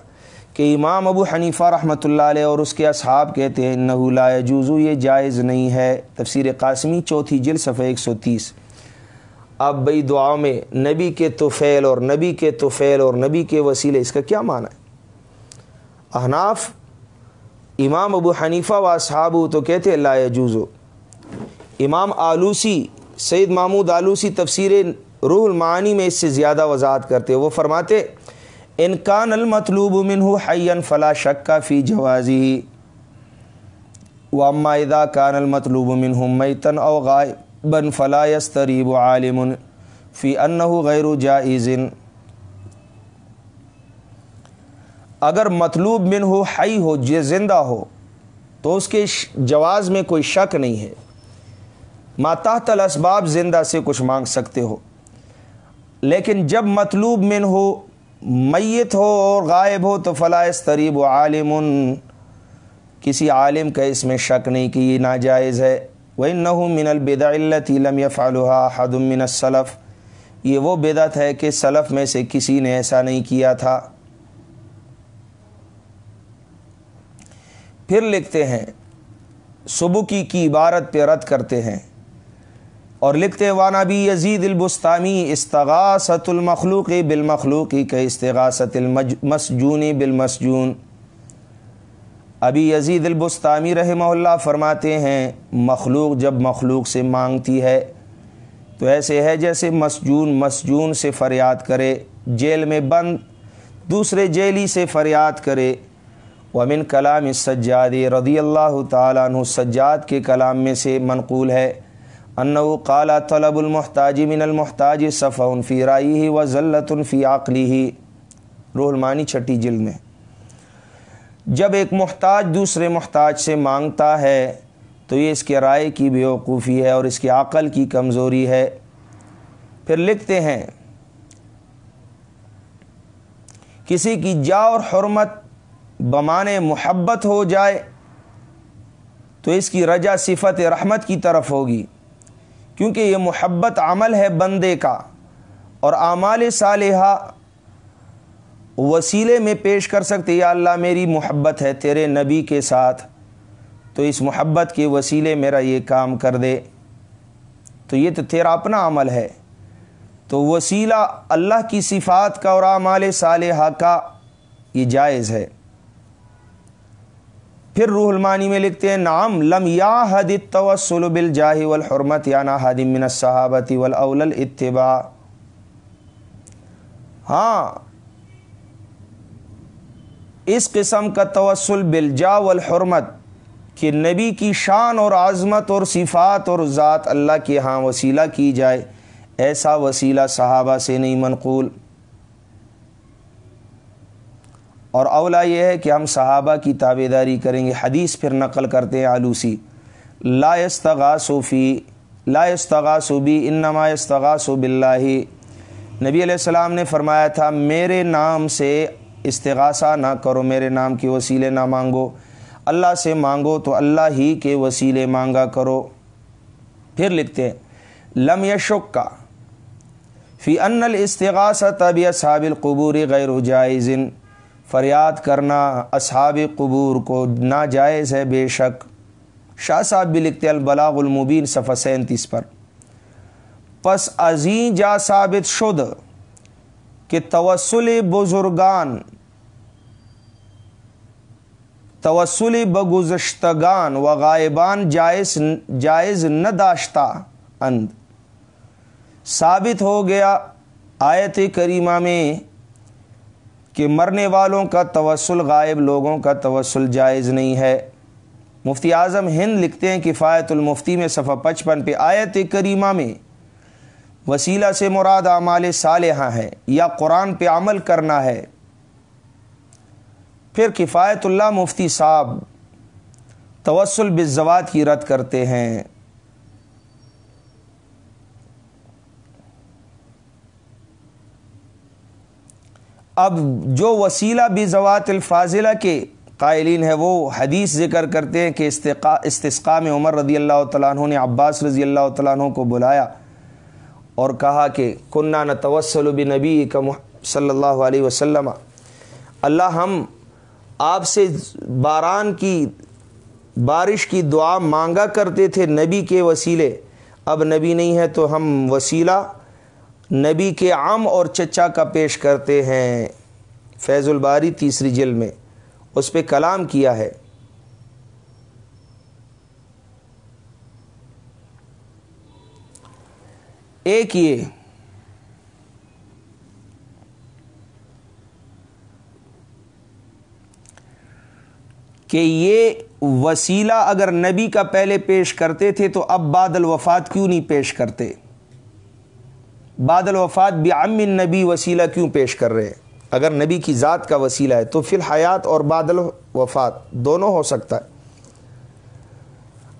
کہ امام ابو حنیفہ رحمۃ اللہ علیہ اور اس کے اصحاب کہتے ہیں نہ لا جوزو یہ جائز نہیں ہے۔ تفسیر قاسمی چوتھی جل صفحہ ایک سو تیس۔ اب بھئی دعاؤں میں نبی کے توفیل اور نبی کے توفیل اور نبی کے وسیلے، اس کا کیا معنی ہے؟ احناف، امام ابو حنیفہ و اصحاب تو کہتے اللہ جوزو امام آلوسی، سید محمود آلوسی تفسیر روح المعانی میں اس سے زیادہ وضاحت کرتے وہ فرماتے انکان المطلوب منہ حین فلا شک کا فی جوازی. و اما اذا کان المطلوب منہ میتن او غائبا فلا یستریب عالم فی انہ غیر جائز. اگر مطلوب من ہو حی ہو جو زندہ ہو، تو اس کے جواز میں کوئی شک نہیں ہے۔ ماتحت الاسباب زندہ سے کچھ مانگ سکتے ہو۔ لیکن جب مطلوب من ہو، میت ہو اور غائب ہو، تو فلاح تریب و عالم۔ کسی عالم کا اس میں شک نہیں کہ یہ ناجائز ہے۔ وہ نہ من البدا لم فالحہ حد من السلف یہ وہ بدعت ہے کہ سلف میں سے کسی نے ایسا نہیں کیا تھا۔ پھر لکھتے ہیں، سبکی کی عبارت پہ رد کرتے ہیں۔ اور لکھتے وانا بھی یزید البستانی استغاثت المخلوقی بالمخلوقی کے استغاثت المسجونی بالمسجون۔ ابھی یزید البستانی رحمہ اللہ فرماتے ہیں، مخلوق جب مخلوق سے مانگتی ہے، تو ایسے ہے جیسے مسجون مسجون سے فریاد کرے، جیل میں بند دوسرے جیلی سے فریاد کرے۔ ومن کلام سجاد رضی اللہ تعالیٰ عنہ، سجاد کے کلام میں سے منقول ہے انو قالا طلب المحتاج من المحتاج صف فی رائی و ذلت فی عقلی ہی المانی چھٹی جلد میں۔ جب ایک محتاج دوسرے محتاج سے مانگتا ہے، تو یہ اس کے رائے کی بیوقوفی ہے اور اس کی عقل کی کمزوری ہے۔ پھر لکھتے ہیں، کسی کی جا اور حرمت بمان محبت ہو جائے، تو اس کی رجا صفت رحمت کی طرف ہوگی۔ کیونکہ یہ محبت عمل ہے بندے کا، اور اعمال صالحہ وسیلے میں پیش کر سکتے، یا اللہ میری محبت ہے تیرے نبی کے ساتھ، تو اس محبت کے وسیلے میرا یہ کام کر دے۔ تو یہ تو تیرا اپنا عمل ہے۔ تو وسیلہ اللہ کی صفات کا اور اعمال صالحہ کا یہ جائز ہے۔ پھر روح المانی میں لکھتے ہیں نام لم یا حد توسل بالجاہ والحرمت یا نا حد من الصحابتی والاول الاتباع۔ ہاں اس قسم کا توسل بالجا والحرمت کہ نبی کی شان اور عظمت اور صفات اور ذات اللہ کے ہاں وسیلہ کی جائے، ایسا وسیلہ صحابہ سے نہیں منقول۔ اور اولا یہ ہے کہ ہم صحابہ کی تابے داری کریں گے، حدیث پھر نقل کرتے ہیں آلوسی۔ لا صوفی لا صوبی انما استغاث باللہ۔ نبی علیہ السلام نے فرمایا تھا، میرے نام سے استغاثہ نہ کرو، میرے نام کے وسیلے نہ مانگو۔ اللہ سے مانگو تو اللہ ہی کے وسیلے مانگا کرو۔ پھر لکھتے ہیں، لم یشک کا فی ان الاستغاثہ طب صاب القبور غیر جائزن فریاد کرنا اصحاب قبور کو ناجائز ہے بے شک۔ شاہ صاحب بھی لکھتے البلاغ المبین صفحہ سینتیس پر۔ پس ازیں جا ثابت شد۔ کہ توسل بزرگان، توسل بگزشتگان و غائبان جائز جائز نہ داشتہ اند۔ ثابت ہو گیا آیت کریمہ میں کہ مرنے والوں کا توسل غائب، لوگوں کا توسل جائز نہیں ہے۔ مفتی اعظم ہند لکھتے ہیں کفایت المفتی میں صفحہ پچپن پہ آیت کریمہ میں وسیلہ سے مراد اعمال صالحہ ہے یا قرآن پہ عمل کرنا ہے۔ پھر کفایت اللہ مفتی صاحب توسل بزوات کی رد کرتے ہیں۔ اب جو وسیلہ بھی زوات الفاضلہ کے قائلین ہے وہ حدیث ذکر کرتے ہیں کہ استقاء میں عمر رضی اللہ تعالیٰ عنہ نے عباس رضی اللہ تعالیٰ عنہ کو بلایا۔ اور کہا کہ کنہ نہ توسل نبی کا صلی اللہ علیہ وسلم۔ اللہ ہم آپ سے باران کی، بارش کی دعا مانگا کرتے تھے نبی کے وسیلے۔ اب نبی نہیں ہے تو ہم وسیلہ نبی کے عام اور چچا کا پیش کرتے ہیں۔ فیض الباری تیسری جل میں اس پہ کلام کیا ہے۔ ایک یہ۔ کہ یہ وسیلہ اگر نبی کا پہلے پیش کرتے تھے تو اب بعد الوفات کیوں نہیں پیش کرتے؟ بعد الوفات بھی نبی وسیلہ کیوں پیش کر رہے؟ ہیں اگر نبی کی ذات کا وسیلہ ہے تو فی الحیات اور بعد الوفات دونوں ہو سکتا ہے۔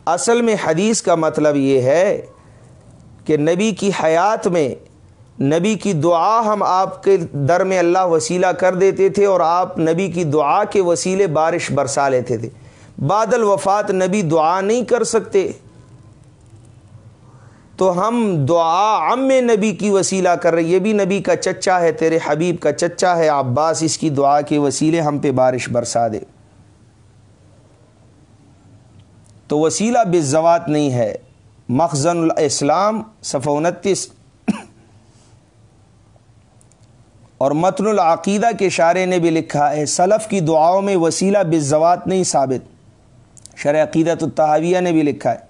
اصل میں حدیث کا مطلب یہ ہے کہ نبی کی حیات میں، نبی کی دعا ہم آپ کے در میں اللہ وسیلہ کر دیتے تھے اور آپ نبی کی دعا کے وسیلے بارش برسا لیتے تھے۔ بعد الوفات نبی دعا نہیں کر سکتے۔ تو ہم دعا عم نبی کی وسیلہ کر رہے، یہ بھی نبی کا چچا ہے، تیرے حبیب کا چچا ہے، عباس اس کی دعا کے وسیلے ہم پہ بارش برسا دے۔ تو وسیلہ بزوات نہیں ہے۔ مخزن الاسلام، صفحہ انتیس۔ اور متن العقیدہ کے شارے نے بھی لکھا ہے، سلف کی دعاؤں میں وسیلہ بزوات نہیں ثابت۔ شرع عقیدت التحاویہ نے بھی لکھا ہے۔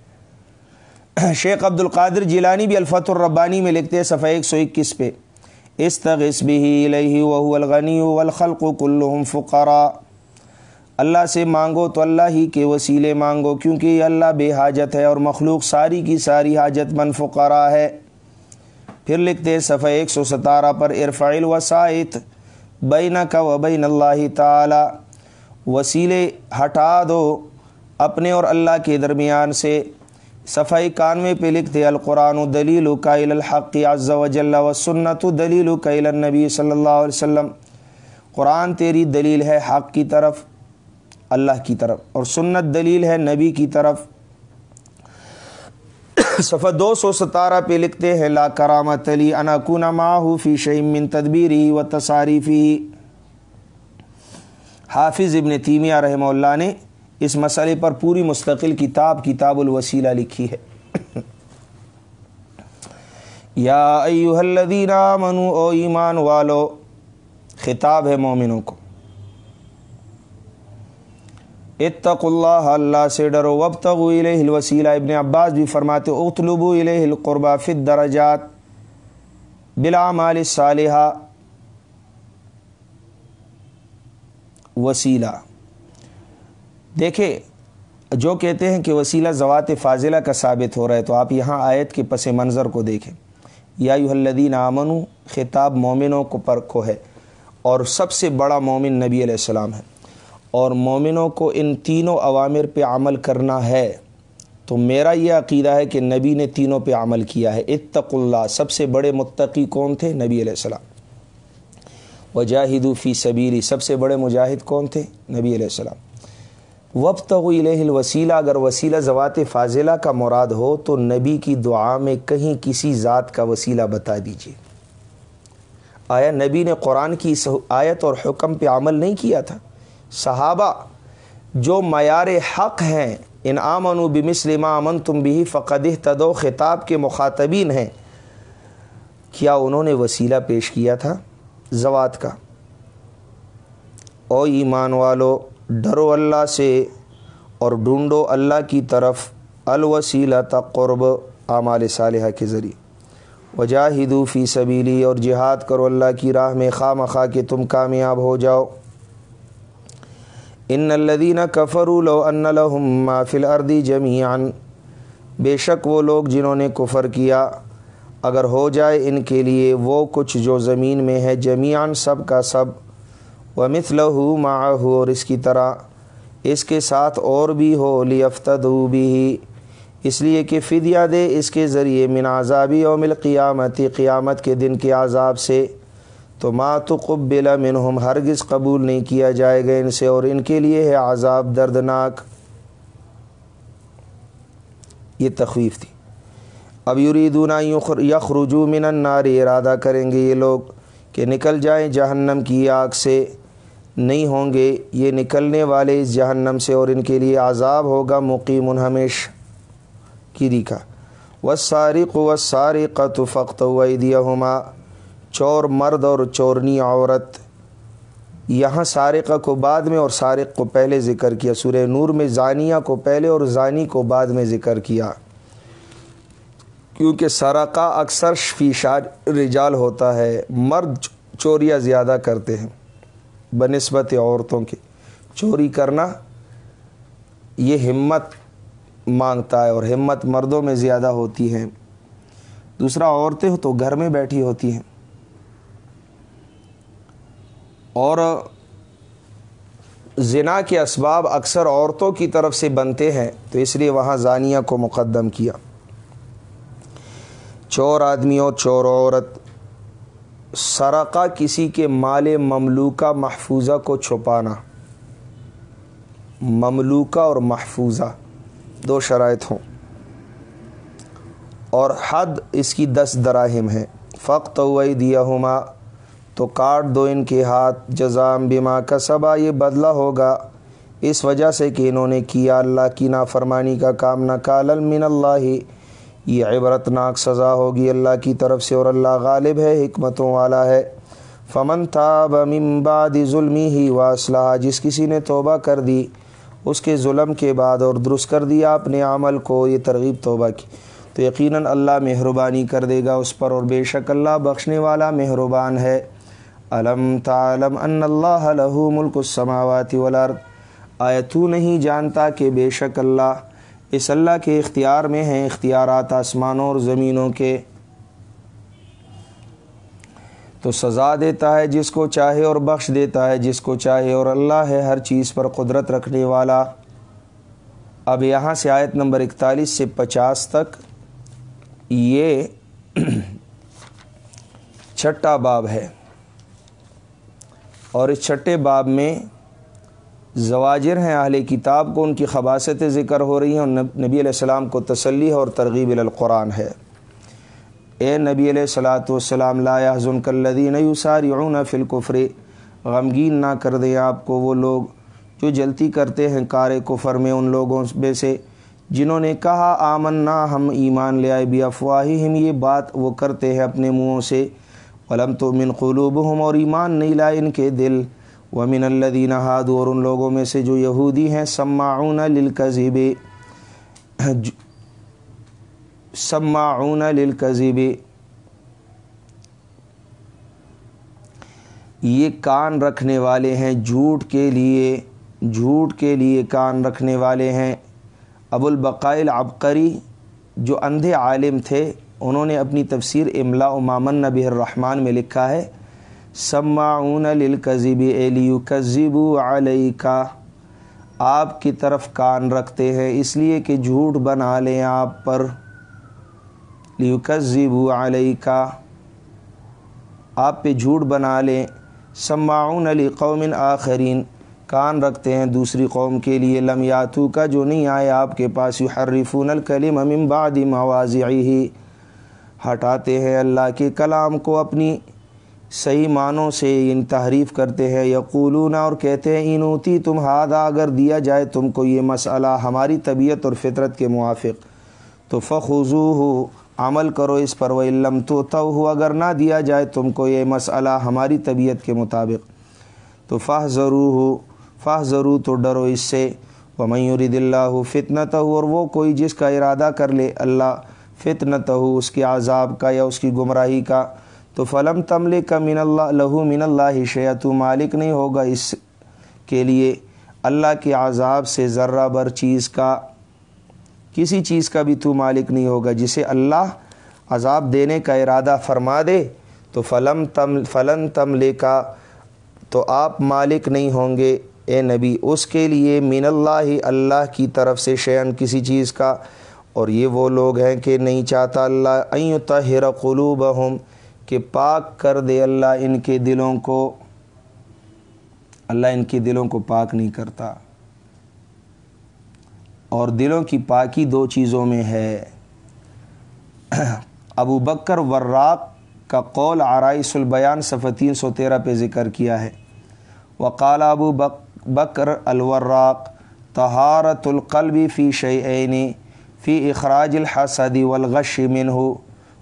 شیخ عبد القادر جیلانی بھی الفت الربانی میں لکھتے ہیں، صفحہ ایک سو اکیس پہ۔ استغس بھی الہی وهو الغنی والخلق كلهم فقراء۔ اللہ سے مانگو تو اللہ ہی کے وسیلے مانگو، کیونکہ یہ اللہ بے حاجت ہے اور مخلوق ساری کی ساری حاجت من فقراء ہے۔ پھر لکھتے ہیں صفحہ ایک سو ستارہ پر، ارفع الوسائط بینک و بین اللہ تعالی۔ وسیلے ہٹا دو اپنے اور اللہ کے درمیان سے۔ صفائی کانوے پہ لکھتے القرآن و دلیل و قائل الحق عز و جل و سنت دلیل و قیل النبی صلی اللہ علیہ وسلم۔ قرآن تیری دلیل ہے حق کی طرف۔ اللہ کی طرف۔ اور سنت دلیل ہے نبی کی طرف۔ صفحہ دو سو ستارہ پہ لکھتے ہیں، لا کرامت علی انکون ماہو فی شہم من تدبیری و تصاریفی۔ حافظ ابن تیمیہ رحمہ اللہ نے اس مسئلے پر پوری مستقل کتاب کتاب الوسیلہ لکھی ہے۔ یا ایوہ الذین آمنوا، او ایمان والو، خطاب ہے مومنوں کو۔ اتق اللہ اللہ سے ڈرو، وابتغوا الیہ الوسیلہ۔ ابن عباس بھی فرماتے، اطلبوا الیہ القربہ فی الدرجات بالعمال الصالحہ وسیلہ۔ دیکھے جو کہتے ہیں کہ وسیلہ زوات فاضلہ کا ثابت ہو رہا ہے، تو آپ یہاں آیت کے پس منظر کو دیکھیں۔ یا الدین آمن خطاب مومنوں کو پر کو ہے، اور سب سے بڑا مومن نبی علیہ السلام ہے۔ اور مومنوں کو ان تینوں عوامر پہ عمل کرنا ہے۔ تو میرا یہ عقیدہ ہے کہ نبی نے تینوں پہ عمل کیا ہے۔ اتق اللہ، سب سے بڑے متقی کون تھے؟ نبی علیہ السلام۔ وجاہد فی سبیری سب سے بڑے مجاہد کون تھے؟ نبی علیہ السلام۔ وقت الہ الوسیلہ، اگر وسیلہ زوات فاضلہ کا مراد ہو، تو نبی کی دعا میں کہیں کسی ذات کا وسیلہ بتا دیجیے آیا نبی نے قرآن کی آیت اور حکم پہ عمل نہیں کیا تھا؟ صحابہ، جو معیار حق ہیں، ان آمن و بمسلم امن تم بھی فقد تدو خطاب کے مخاطبین ہیں۔ کیا انہوں نے وسیلہ پیش کیا تھا؟ زوات کا۔ او ایمان والو، ڈرو اللہ سے اور ڈھونڈو اللہ کی طرف الوسیلہ تقرب اعمال صالحہ کے ذریعے۔ وجاہدو فی سبیلی اور جہاد کرو اللہ کی راہ میں خواہ مخواہ کہ تم کامیاب ہو جاؤ۔ ان الدین کفر لو ان لہم ما فی الارض جمیعا بے شک وہ لوگ جنہوں نے کفر کیا، اگر ہو جائے ان کے لیے وہ کچھ جو زمین میں ہے جمیان سب کا سب و لہو معاہو اور اس کی طرح، اس کے ساتھ اور بھی ہو لیفتد بھی اس لیے کہ فدیہ دے اس کے ذریعے من عذابی او مل قیامتی قیامت کے دن کے عذاب سے۔ تو ما تقبل منہم، ہرگز قبول نہیں کیا جائے گا ان سے، اور ان کے لیے ہے عذاب دردناک۔ یہ تخویف تھی۔ اب یریدون یخرجو من النار، ارادہ کریں گے یہ لوگ کہ نکل جائیں جہنم کی آگ سے۔ نہیں ہوں گے یہ نکلنے والے اس جہنم سے، اور ان کے لیے عذاب ہوگا مقیم ہمیش۔ کی کا و سارق و سارق تو فخت ویدیہما چور مرد اور چورنی عورت۔ یہاں سارقہ کو بعد میں اور سارق کو پہلے ذکر کیا۔ سورہ نور میں زانیہ کو پہلے اور زانی کو بعد میں ذکر کیا۔ کیونکہ سرقہ اکثر فیشار رجال ہوتا ہے، مرد چوریاں زیادہ کرتے ہیں۔ بنسبت عورتوں کے۔ چوری کرنا یہ ہمت مانگتا ہے اور ہمت مردوں میں زیادہ ہوتی ہے۔ دوسرا، عورتیں تو گھر میں بیٹھی ہوتی ہیں۔ اور زنا کے اسباب اکثر عورتوں کی طرف سے بنتے ہیں، تو اس لیے وہاں زانیہ کو مقدم کیا۔ چور آدمی اور چور عورت، سرقہ کسی کے مال مملوکہ محفوظہ کو چھپانا۔ مملوکہ اور محفوظہ، دو شرائط ہوں۔ اور حد اس کی دس دراہم ہے فقط وئی دیا ہما تو کاٹ دو ان کے ہاتھ۔ جزام بیما کا سبا یہ بدلہ ہوگا۔ اس وجہ سے کہ انہوں نے کیا اللہ کی نافرمانی کا کام نہ کالل من اللہ۔ یہ عبرت ناک سزا ہوگی اللہ کی طرف سے اور اللہ غالب ہے، حکمتوں والا ہے۔ فمن تاب من بعد ظلمی ہی واسلہ جس کسی نے توبہ کر دی، اس کے ظلم کے بعد اور درست کر دیا اپنے عمل کو، یہ ترغیب توبہ کی۔ تو یقیناً اللہ مہربانی کر دے گا اس پر اور بے شک اللہ بخشنے والا مہربان ہے۔ علم تعلم ان اللہ له ملک السماوات والارض آیا تو نہیں جانتا کہ بے شک اللہ اس اللہ کے اختیار میں ہیں اختیارات آسمانوں اور زمینوں کے۔ تو سزا دیتا ہے جس کو چاہے اور بخش دیتا ہے جس کو چاہے، اور اللہ ہے ہر چیز پر قدرت رکھنے والا۔ اب یہاں سے آیت نمبر اکتالیس سے پچاس تک یہ چھٹا باب ہے۔ اور اس چھٹے باب میں زواجر ہیں اہل کتاب کو ان کی خباصتیں ذکر ہو رہی ہیں اور نبی علیہ السلام کو تسلی ہے اور ترغیب القرآن ہے۔ اے نبی علیہ السلاۃ والسلام، لا حضن کلدین یسارعون فی الکفر، غمگین نہ کر دیں آپ کو وہ لوگ جو جلتی کرتے ہیں کار کفر میں ان لوگوں میں سے، جنہوں نے کہا آمن نہ ہم ایمان لے آئے بھی افواہی ہم یہ بات وہ کرتے ہیں اپنے منہوں سے۔ علم تو من قلوب ہم اور ایمان نہیں لائے ان کے دل۔ ومن الدین ہاد اور ان لوگوں میں سے جو یہودی ہیں، سماعون للکذب سماعون للکذب یہ کان رکھنے والے ہیں، جھوٹ کے لیے، جھوٹ کے لیے کان رکھنے والے ہیں۔ ابو البقائل عبقری جو اندھے عالم تھے انہوں نے اپنی تفسیر املا امامن نبی الرحمن میں لکھا ہے، سماعون للکذب ایلیکذب علیہ کا آپ کی طرف کان رکھتے ہیں، اس لیے کہ جھوٹ بنا لیں آپ پر۔ لیکذب علیہ کا آپ پہ جھوٹ بنا لیں۔ سماعون علی قوم آخرین۔ کان رکھتے ہیں دوسری قوم کے لیے۔ لم یاتو کا جو نہیں آئے آپ کے پاس، یحرفون الکلم من بعد مواضعی ہٹاتے ہیں اللہ کے کلام کو اپنی صحیح معنوں سے ان تحریف کرتے ہیں، یقولون اور کہتے ہیں انوتی تم ہادہ اگر دیا جائے تم کو یہ مسئلہ، ہماری طبیعت اور فطرت کے موافق۔ تو فخو ہو عمل کرو اس پر وہ علم تو تو ہو اگر نہ دیا جائے تم کو یہ مسئلہ، ہماری طبیعت کے مطابق۔ تو فاہ ضرور ہو فاہ ضرور تو ڈرو اس سے۔ وہ میور اللہ فتنت ہو اور وہ کوئی جس کا ارادہ کر لے، اللہ فتنت ہو اس کے عذاب کا یا اس کی گمراہی کا۔ تو فلم تمل کا من اللہ، لہو من اللہ شیا تو مالک نہیں ہوگا اس کے لیے۔ اللہ کے عذاب سے ذرہ بر چیز کا، کسی چیز کا بھی تو مالک نہیں ہوگا، جسے اللہ عذاب دینے کا ارادہ فرما دے۔ تو فلم تم، فلن تملے کا تو آپ مالک نہیں ہوں گے۔ اے نبی، اس کے لیے من اللہ اللہ کی طرف سے شیئن کسی چیز کا اور یہ وہ لوگ ہیں کہ نہیں چاہتا اللہ این تہر قلوب کہ پاک کر دے اللہ ان کے دلوں کو۔ اللہ ان کے دلوں کو پاک نہیں کرتا۔ اور دلوں کی پاکی دو چیزوں میں ہے۔ ابو بکر وراق کا قول آرائس البیان صفحہ تین سو تیرہ پہ ذکر کیا ہے۔ وقال ابو بکر الوراق تہارت القلبی فی شعین فی اخراج الحسد والغش منہ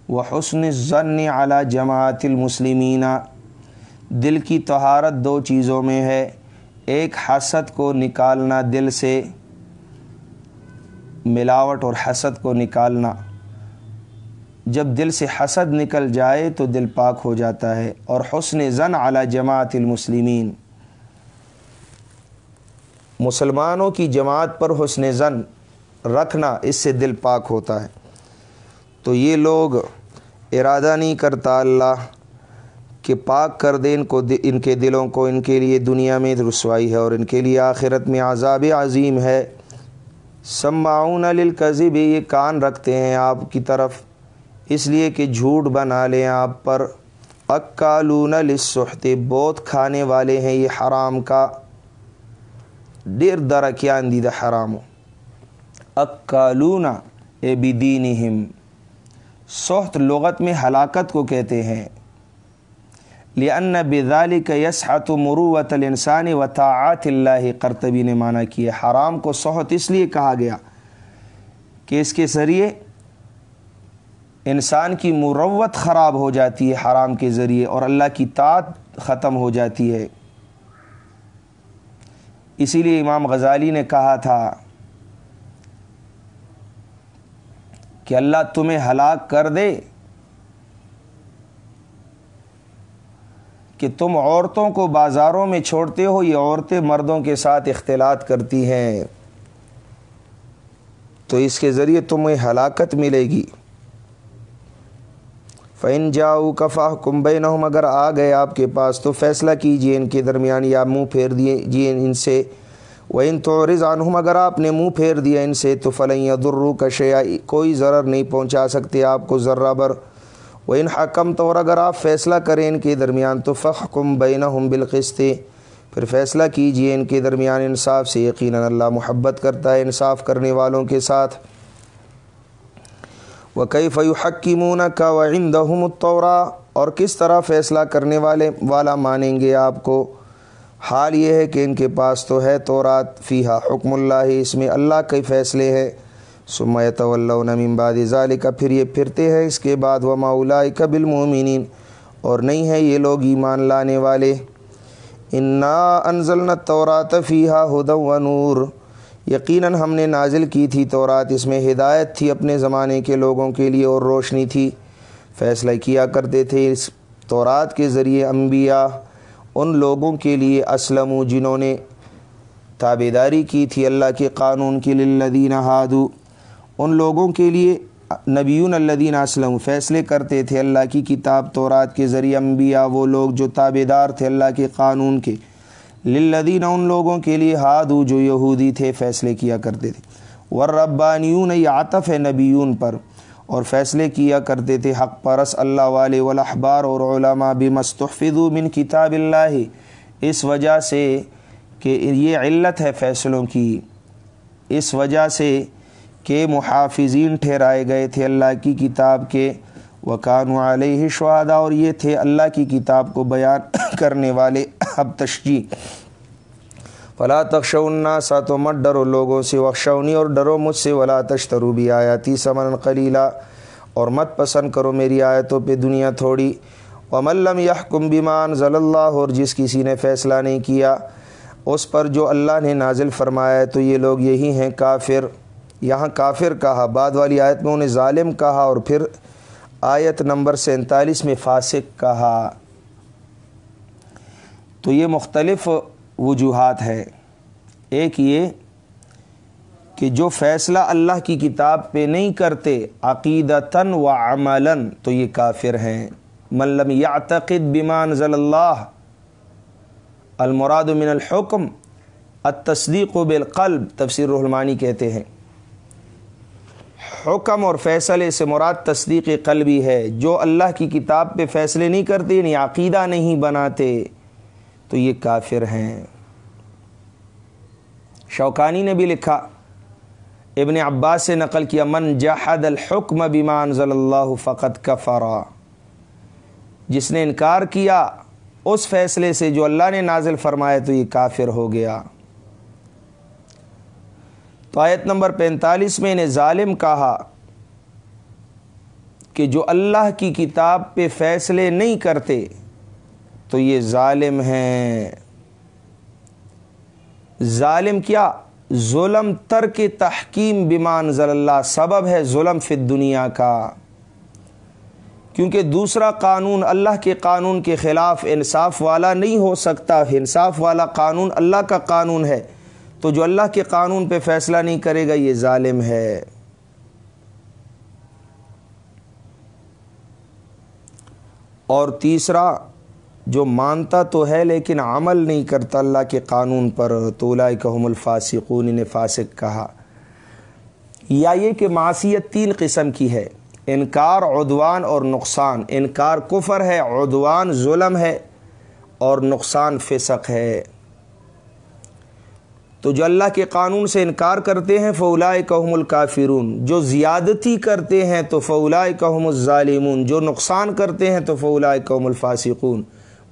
و حسن ضن علی جماعت المسلمین۔ دل کی تہارت دو چیزوں میں ہے، ایک حسد کو نکالنا دل سے، ملاوٹ اور حسد کو نکالنا۔ جب دل سے حسد نکل جائے تو دل پاک ہو جاتا ہے، اور حسن زن اعلیٰ جماعت المسلمین۔ مسلمانوں کی جماعت پر حسن زن رکھنا اس سے دل پاک ہوتا ہے۔ تو یہ لوگ ارادہ نہیں کرتا اللہ کہ پاک کر دے ان کو ان کے دلوں کو۔ ان کے لیے دنیا میں رسوائی ہے اور ان کے لیے آخرت میں عذاب عظیم ہے۔ سماؤن للکذب، یہ کان رکھتے ہیں آپ کی طرف۔ اس لیے کہ جھوٹ بنا لیں آپ پر۔ اکالون لسحت بہت کھانے والے ہیں یہ حرام کا۔ ڈیر در کیا اندیدہ حرام اکالون اے بدینہم۔ سحت لغت میں ہلاکت کو کہتے ہیں۔ لأن بذالک یسحت مروت الانسان و طاعات اللہ، قرطبی نے مانا کیا، حرام کو صحت اس لیے کہا گیا کہ اس کے ذریعے انسان کی مروت خراب ہو جاتی ہے، حرام کے ذریعے، اور اللہ کی طاعت ختم ہو جاتی ہے۔ اسی لیے امام غزالی نے کہا تھا کہ اللہ تمہیں ہلاک کر دے کہ تم عورتوں کو بازاروں میں چھوڑتے ہو، یہ عورتیں مردوں کے ساتھ اختلاط کرتی ہیں۔ تو اس کے ذریعے تمہیں ہلاکت ملے گی۔ فین جاؤ کفا کمبے نہ اگر آ گئے آپ کے پاس تو فیصلہ کیجیے ان کے درمیان، یا منہ پھیر دیے جی ان سے۔ وہ ان تو اگر آپ نے منہ پھیر دیا ان سے، تو فلیں درو کشیا کوئی ضرر نہیں پہنچا سکتے آپ کو ذرہ بر۔ وہ ان حکم تو اور اگر آپ فیصلہ کریں ان کے درمیان، تو فخ کم بین ہم پھر فیصلہ کیجیے ان کے درمیان انصاف سے، یقیناً اللہ محبت کرتا ہے انصاف کرنے والوں کے ساتھ۔ وہ کئی فیو حکیمون کا وعندہم التورا اور کس طرح فیصلہ کرنے والے، والا مانیں گے آپ کو؟ حال یہ ہے کہ ان کے پاس تو ہے تورات، فیہا حکم اللہ، اس میں اللہ کے فیصلے ہیں۔ سمیت من بعد ذالک، پھر یہ پھرتے ہیں اس کے بعد، وما اولئک بالمؤمنین۔ اور نہیں ہے یہ لوگ ایمان لانے والے۔ انا انزلنا التورات فیہا ہدى و نور یقیناً ہم نے نازل کی تھی تورات، اس میں ہدایت تھی اپنے زمانے کے لوگوں کے لیے اور روشنی تھی۔ فیصلہ کیا کرتے تھے اس تورات کے ذریعے انبیاء۔ ان لوگوں کے لیے اسلم جنہوں نے تابے داری کی تھی، اللہ کے قانون کی للذین ہادو۔ ان لوگوں کے لیے نبیون الدین اسلم فیصلے کرتے تھے، اللہ کی کتاب تورات کے ذریعے انبیاء، وہ لوگ جو تابے دار تھے اللہ کے قانون کے۔ للذین ان لوگوں کے لیے ہادو جو یہودی تھے، فیصلے کیا کرتے تھے۔ وربانیون یہ عاطف ہے نبیون پر۔ اور فیصلے کیا کرتے تھے حق پرس اللہ والے والاحبار اور علماء بمستحفظو من کتاب اللہ، اس وجہ سے کہ یہ علت ہے فیصلوں کی۔ اس وجہ سے کہ محافظین ٹھہرائے گئے تھے اللہ کی کتاب کے۔ وکان علیہ شہادہ اور یہ تھے اللہ کی کتاب کو بیان کرنے والے۔ اب تشجی فلا تخشونا سا تو مت ڈرو لوگوں سے وخشونی اور ڈرو مجھ سے، ولا تشترو بھی آیاتی سمن قلیلہ اور مت پسند کرو میری آیتوں پہ دنیا تھوڑی۔ وملم یحکم بیمان ضل اللہ، اور جس کسی نے فیصلہ نہیں کیا، اس پر جو اللہ نے نازل فرمایا ہے، تو یہ لوگ یہی ہیں کافر۔ یہاں کافر کہا، بعد والی آیت میں انہیں ظالم کہا، اور پھر آیت نمبر سینتالیس میں فاسق کہا۔ تو یہ مختلف وجوہات ہے۔ ایک یہ کہ جو فیصلہ اللہ کی کتاب پہ نہیں کرتے، عقیدتاً و عملاً، تو یہ کافر ہیں۔ ملم یعتقد بمان ضل اللہ، المراد من الحکم، التصدیق بالقلب، تفسیر رحمانی کہتے ہیں۔ حکم اور فیصلے سے مراد تصدیق قلبی ہے۔ جو اللہ کی کتاب پہ فیصلے نہیں کرتے یعنی عقیدہ نہیں بناتے تو یہ کافر ہیں۔ شوکانی نے بھی لکھا، ابن عباس سے نقل کیا، من جحد الحکم بیمان ضل اللہ فقط کفرا جس نے انکار کیا اس فیصلے سے جو اللہ نے نازل فرمایا تو یہ کافر ہو گیا۔ تو آیت نمبر پینتالیس میں انہیں ظالم کہا کہ جو اللہ کی کتاب پہ فیصلے نہیں کرتے تو یہ ظالم ہیں۔ ظالم کیا؟ ظلم تر کے تحکیم بیمان ضل اللہ سبب ہے ظلم فی دنیا کا۔ کیونکہ دوسرا قانون اللہ کے قانون کے خلاف انصاف والا نہیں ہو سکتا۔ انصاف والا قانون اللہ کا قانون ہے۔ تو جو اللہ کے قانون پہ فیصلہ نہیں کرے گا، یہ ظالم ہے۔ اور تیسرا جو مانتا تو ہے لیکن عمل نہیں کرتا اللہ کے قانون پر، تو کہم الفاسقون نے فاسق کہا۔ یا یہ کہ معاشیت تین قسم کی ہے، انکار، عدوان اور نقصان۔ انکار کفر ہے، عدوان ظلم ہے اور نقصان فسق ہے۔ تو جو اللہ کے قانون سے انکار کرتے ہیں فولائے کہم الکافرون۔ جو زیادتی کرتے ہیں، تو فولائے کہم الظالمون۔ جو نقصان کرتے ہیں، تو فولائے کہم الفاسقون۔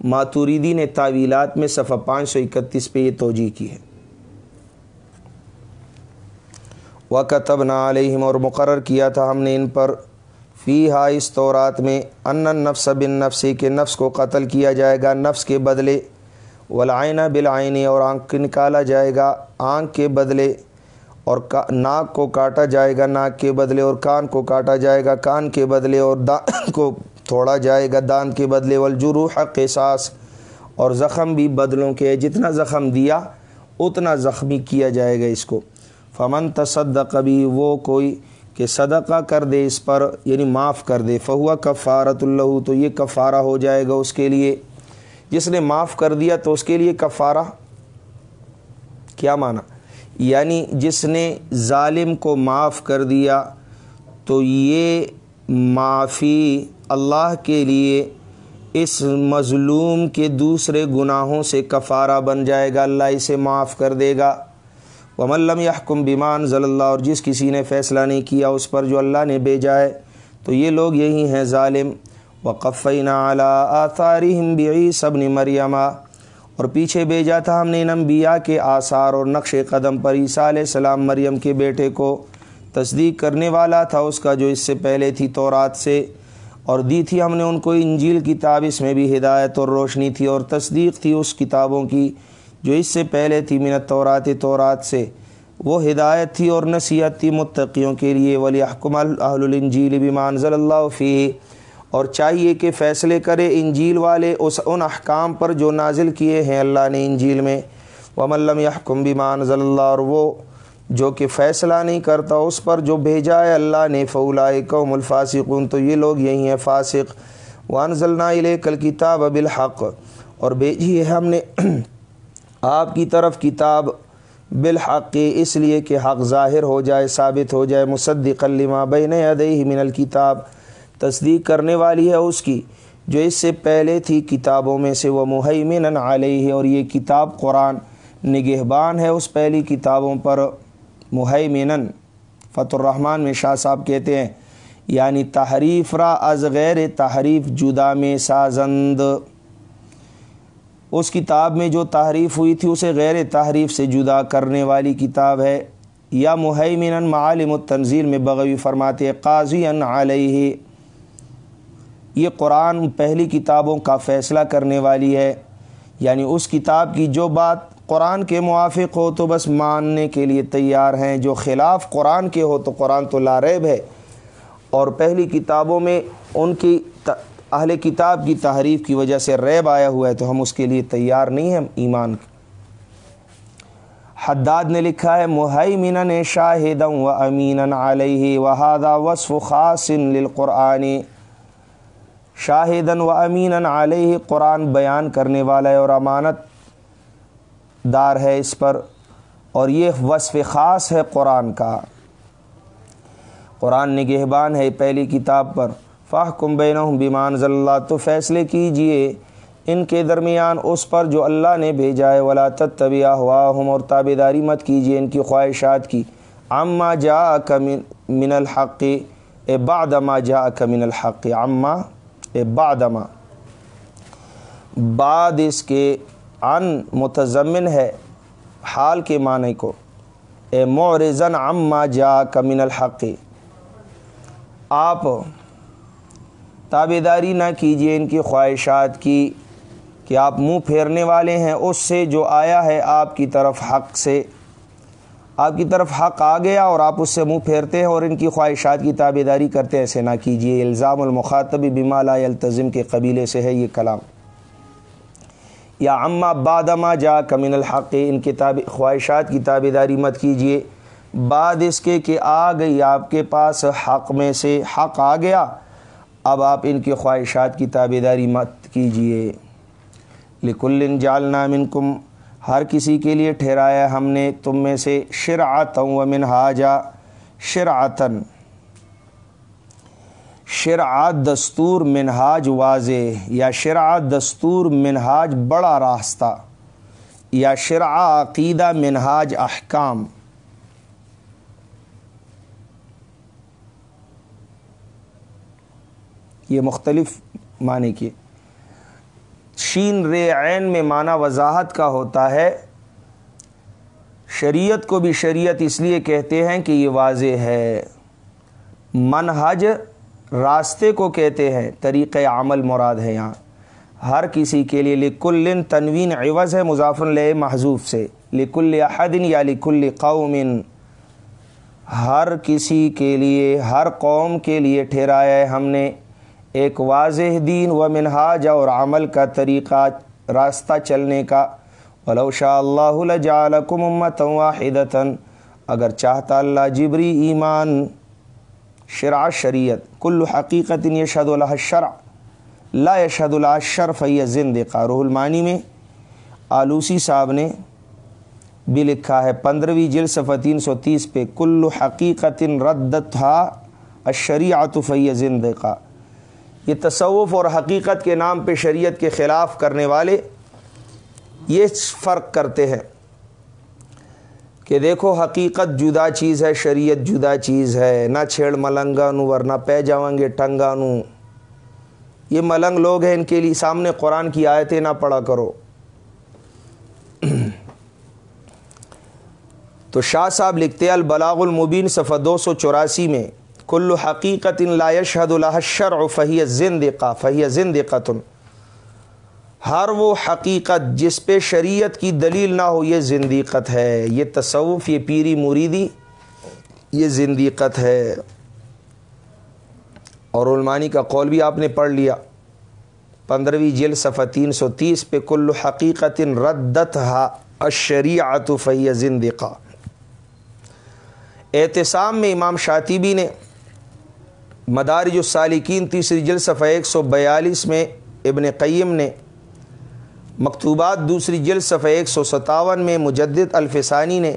ماتوریدی نے تعویلات میں صفحہ پانچ سو اکتیس پہ یہ توجہ کی ہے۔ وقتب نا علیہم اور مقرر کیا تھا ہم نے ان پر۔ فی ہا اس طورات میں ان نفس بن نفسی کے نفس کو قتل کیا جائے گا نفس کے بدلے۔ ولائنہ بلائنی اور آنکھ نکالا جائے گا آنکھ کے بدلے۔ اور ناک کو کاٹا جائے گا ناک کے بدلے، اور کان کو کاٹا جائے گا کان کے بدلے۔ اور دان کو تھوڑا جائے گا دان کے بدلے والجروح قصاص اور زخم بھی بدلوں کے جتنا زخم دیا، اتنا زخمی کیا جائے گا اس کو۔ فمن تصدق بھی وہ کوئی کہ صدقہ کر دے اس پر یعنی معاف کر دے۔ فہوا کفارت اللہ، تو یہ کفارہ ہو جائے گا اس کے لیے۔ جس نے معاف کر دیا تو اس کے لیے کفارہ۔ کیا مانا یعنی جس نے ظالم کو معاف کر دیا تو یہ معافی اللہ کے لیے اس مظلوم کے دوسرے گناہوں سے کفارہ بن جائے گا، اللہ اسے معاف کر دے گا۔ وملم یحکم بیمان ضل اللہ اور جس کسی نے فیصلہ نہیں کیا اس پر جو اللہ نے بھیجا ہے، تو یہ لوگ یہی ہیں ظالم۔ وقفین اعلیٰ آثارہم بعی صبن مریمہ اور پیچھے بھیجا تھا ہم نے انبیاء کے آثار اور نقش قدم پر عیسیٰ علیہ السلام مریم کے بیٹے کو۔ تصدیق کرنے والا تھا اس کا، جو اس سے پہلے تھی تورات سے۔ اور دی تھی ہم نے ان کو انجیل کتاب، اس میں بھی ہدایت اور روشنی تھی اور تصدیق تھی اس کتابوں کی، جو اس سے پہلے تھی منت تورات تورات سے۔ وہ ہدایت تھی اور نصیحت تھی متقیوں کے لیے۔ ولی حکم اہل الانجیل بمان اللہ فی اور چاہیے کہ فیصلے کرے انجیل والے اس ان احکام پر جو نازل کیے ہیں اللہ نے انجیل میں۔ وملم یحکم بمان ضل اللہ اور وہ جو کہ فیصلہ نہیں کرتا اس پر جو بھیجا ہے اللہ نے فولائے قوم الفاسقون، تو یہ لوگ یہی ہیں فاسق۔ وان ضلع کل کتاب بالحق۔ اور بھیجی ہے ہم نے آپ کی طرف کتاب بالحق۔ اس لیے کہ حق ظاہر ہو جائے، ثابت ہو جائے مصدق لما بین ادئی من الکتاب۔ تصدیق کرنے والی ہے اس کی، جو اس سے پہلے تھی کتابوں میں سے۔ وہ محیمن علیہ۔ اور یہ کتاب قرآن نگہبان ہے اس پہلی کتابوں پر۔ محیمن فت الرحمن میں شاہ صاحب کہتے ہیں یعنی تحریف را از غیر تحریف جدا میں سازند۔ اس کتاب میں جو تحریف ہوئی تھی، اسے غیر تحریف سے جدا کرنے والی کتاب ہے۔ یا محیمن معالم التنزیل میں بغوی فرماتے قاضی ان علیہ۔ یہ قرآن پہلی کتابوں کا فیصلہ کرنے والی ہے۔ یعنی اس کتاب کی جو بات قرآن کے موافق ہو تو بس ماننے کے لیے تیار ہیں۔ جو خلاف قرآن کے ہو تو قرآن تو لاریب ہے۔ اور پہلی کتابوں میں ان کی اہل کتاب کی تحریف کی وجہ سے ریب آیا ہوا ہے تو ہم اس کے لیے تیار نہیں ہیں۔ ایمان حداد نے لکھا ہے محیمن شاہد و امین علیہ وحادہ وصف خاص للقرآن۔ شاہدن و امین علیہ قرآن بیان کرنے والا ہے اور امانت دار ہے اس پر اور یہ وصف خاص ہے قرآن کا۔ قرآن نگہبان ہے پہلی کتاب پر۔ فاہ کم بین بیمان اللہ، تو فیصلے کیجیے ان کے درمیان اس پر جو اللہ نے بھیجا ہے۔ ولا طبیہ ہوا ہم اور تابے داری مت کیجیے ان کی خواہشات کی۔ عما جا کمن من الحق، اے بعدما جا کمن الحق۔ عما، اے بعدما بعد اس کے ان متضمن ہے حال کے معنی کو۔ اے معرزن عما جا کمن الحق۔ آپ تابے داری نہ کیجیے ان کی خواہشات کی کہ آپ منہ پھیرنے والے ہیں۔ اس سے جو آیا ہے آپ کی طرف حق سے۔ آپ کی طرف حق آ گیا اور آپ اس سے منہ پھیرتے ہیں اور ان کی خواہشات کی تابے داری کرتے ایسے نہ کیجیے الزام المخاطب بما لا التظم کے قبیلے سے ہے یہ کلام۔ یا اما بادما جا کمن الحق، ان کتاب خواہشات کی تابے داری مت کیجیے بعد اس کے کہ آ گئی آپ کے پاس حق میں سے حق آ گیا، اب آپ ان کی خواہشات کی تابے داری مت کیجیے لکل جالنا منکم، ہر کسی کے لیے ٹھہرایا ہم نے تم میں سے شرعت و منہاجا شرعتن شرعت دستور منہاج واضح یا شرعت دستور منہاج بڑا راستہ یا شرع عقیدہ منہاج احکام۔ یہ مختلف معنی کی۔ شین رے عین میں معنی وضاحت کا ہوتا ہے۔ شریعت کو بھی شریعت اس لیے کہتے ہیں کہ یہ واضح ہے۔ منحج راستے کو کہتے ہیں طریق عمل مراد ہے یہاں۔ ہر کسی کے لیے لکل تنوین عوض ہے مضافر لے محضوف سے۔ لکل احدن یا لکل قوم۔ ہر کسی کے لیے، ہر قوم کے لیے ٹھہرایا ہے ہم نے۔ ایک واضح دین و منہاج اور عمل کا طریقہ، راستہ چلنے کا۔ ولو شاء اللہ لجعلکم امتا واحدتا اگر چاہتا اللہ جبری ایمان شرع شریعت. کل حقیقت یشہد اللہ الشرع. لا یشہد اللہ الشرف یہ زندقہ. روح المانی میں آلوسی صاحب نے بھی لکھا ہے پندرہویں جل صفحہ تین سو تیس پہ، کل حقیقت ردتھا الشریعت فی زندقہ. یہ تصوف اور حقیقت کے نام پہ شریعت کے خلاف کرنے والے یہ فرق کرتے ہیں۔ کہ دیکھو حقیقت جدا چیز ہے، شریعت جدا چیز ہے۔ نہ چھیڑ ملنگا نو، ورنہ پہ جاؤں گے ٹنگا نو۔ یہ ملنگ لوگ ہیں، ان کے لیے سامنے قرآن کی آیتیں نہ پڑھا کرو۔ تو شاہ صاحب لکھتے البلاغ المبین صفحہ دو سو چوراسی میں، کل حقیقت لا يشهد لها الشرع فهي زندقہ فهي زندقۃ ہر وہ حقیقت جس پہ شریعت کی دلیل نہ ہو، یہ زندیقت ہے۔ یہ تصوف، یہ پیری مریدی یہ زندیقت ہے۔ اور علمانی کا قول بھی آپ نے پڑھ لیا۔ پندرہویں جیل صفحہ تین سو تیس پہ کل حقیقت ردت ہا اشریعت فی زندقہ۔ احتسام میں امام شاطبی نے مدارج السالکین تیسری جل صفحہ ایک سو بیالیس میں ابن قیم نے مکتوبات دوسری جل صفحہ ایک سو ستاون میں مجدد الفسانی نے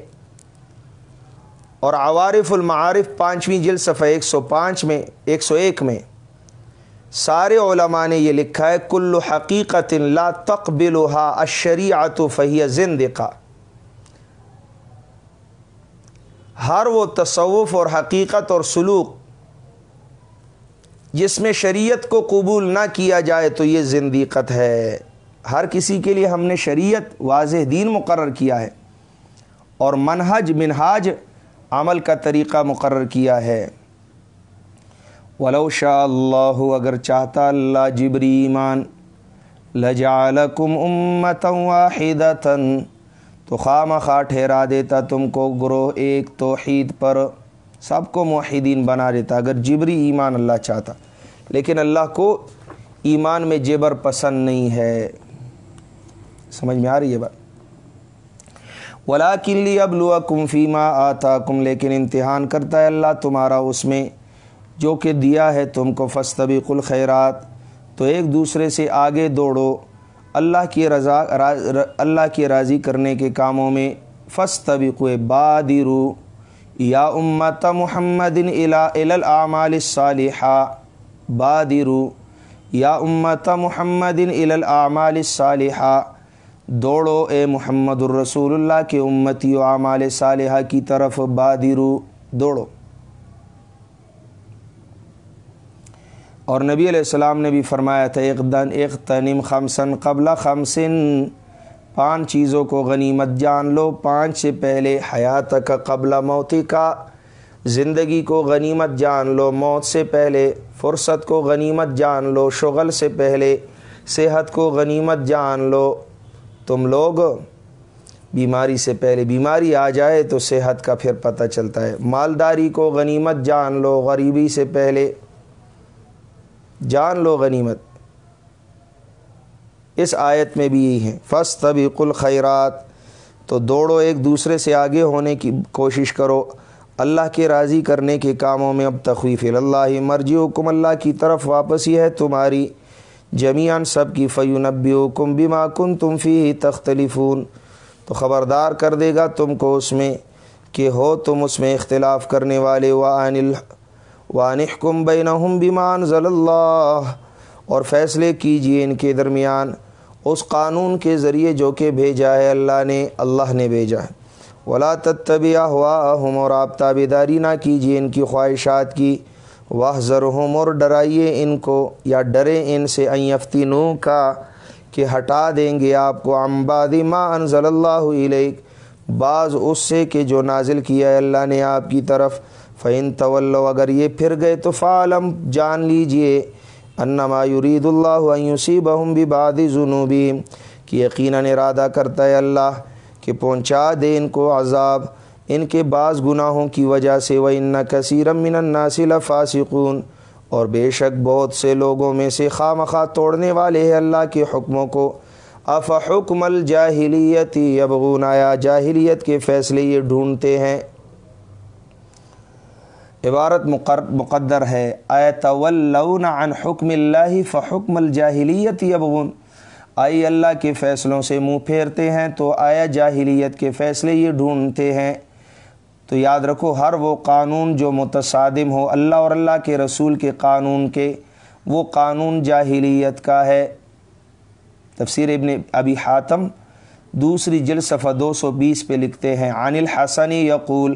اور عوارف المعارف پانچویں جل صفحہ ایک سو پانچ میں، ایک سو ایک میں۔ سارے علماء نے یہ لکھا ہے، کل حقیقت لا تقبلها الشریعت فہی زندقہ۔ ہر وہ تصوف اور حقیقت اور سلوک جس میں شریعت کو قبول نہ کیا جائے تو یہ زندیقت ہے۔ ہر کسی کے لیے ہم نے شریعت واضح دین مقرر کیا ہے اور منہج منہاج عمل کا طریقہ مقرر کیا ہے۔ ولو شاء اللہ اگر چاہتا اللہ جبری ایمان، لجعلکم امتا واحدتا تو خام خواہ ٹھہرا دیتا تم کو گروہ ایک توحید پر، سب کو موحدین بنا دیتا اگر جبری ایمان اللہ چاہتا۔ لیکن اللہ کو ایمان میں جبر پسند نہیں ہے۔ سمجھ میں آ رہی ہے بات۔ ولا کلی اب لو کم فیما آتا کم لیکن امتحان کرتا ہے اللہ تمہارا اس میں، جو کہ دیا ہے تم کو فستبیق الخیرات تو ایک دوسرے سے آگے دوڑو۔ اللہ کی رضا اللہ کی راضی کرنے کے کاموں میں فستبیق بادرو یا امت محمد الاعمال الصالحہ۔ بادرو یا امت محمد الاعمال الصالحہ۔ دوڑو اے محمد الرسول اللہ کے امتی و اعمال صالحہ کی طرف بادرو، دوڑو۔ اور نبی علیہ السلام نے بھی فرمایا تھا ایک دن ایک تنم خمسن قبل خمسن، پانچ چیزوں کو غنیمت جان لو، پانچ سے پہلے حیات کا قبل موتی کا زندگی کو غنیمت جان لو، موت سے پہلے فرصت کو غنیمت جان لو، شغل سے پہلے صحت کو غنیمت جان لو۔ تم لوگ بیماری سے پہلے بیماری آ جائے تو صحت کا پھر پتہ چلتا ہے۔ مالداری کو غنیمت جان لو، غریبی سے پہلے جان لو غنیمت۔ اس آیت میں بھی یہی ہے۔ فس طبی الخیرات۔ تو دوڑو ایک دوسرے سے آگے ہونے کی کوشش کرو۔ اللہ کے راضی کرنے کے کاموں میں اب تخویف اللہ مرجی حکم اللہ کی طرف واپس یہ ہے تمہاری۔ جمیان سب کی فیونبی حکم بما کن تم فی تختلفون۔ تو خبردار کر دے گا تم کو اس میں کہ ہو تم اس میں اختلاف کرنے والے وان وانحکم بینہم بمان ضل اللہ اور فیصلے کیجیے ان کے درمیان اس قانون کے ذریعے جو کہ بھیجا ہے اللہ نے اللہ نے بھیجا ہے۔ ولا تتبع ہوا ہم اور آپ تابے داری نہ کیجیے ان کی خواہشات کی۔ واہ ذرحم اور ڈرائیے ان کو، یا ڈرے ان سے ایفتینوں کا، کہ ہٹا دیں گے آپ کو۔ امبادی ما انزل اللہ علیک بعض اس سے کہ جو نازل کیا ہے اللہ نے آپ کی طرف۔ فعن طول اگر یہ پھر گئے تو فعالم جان لیجیے۔ انما یرید اللہ یوسی بہم بھی باد جنوبی کہ یقیناً ارادہ کرتا ہے اللہ کہ پہنچا دے ان کو عذاب۔ ان کے بعض گناہوں کی وجہ سے وہ ان کثیر من الناصل فاسقون اور بے شک بہت سے لوگوں میں سے خواہ مخواہ توڑنے والے ہیں اللہ کے حکموں کو۔ اف حکم الجاہلیت یبغون آیا جاہلیت کے فیصلے یہ ڈھونڈتے ہیں۔ عبارت مقدر ہے۔ طول عن حکم اللہ فحکم الجاہلیت یبغون آئی اللہ کے فیصلوں سے منہ پھیرتے ہیں تو آیا جاہلیت کے فیصلے یہ ڈھونڈتے ہیں۔ تو یاد رکھو، ہر وہ قانون جو متصادم ہو، اللہ اور اللہ کے رسول کے قانون کے، وہ قانون جاہلیت کا ہے۔ تفسیر ابن ابی حاتم دوسری جل صفحہ دو سو بیس پہ لکھتے ہیں، عن الحسن یقول،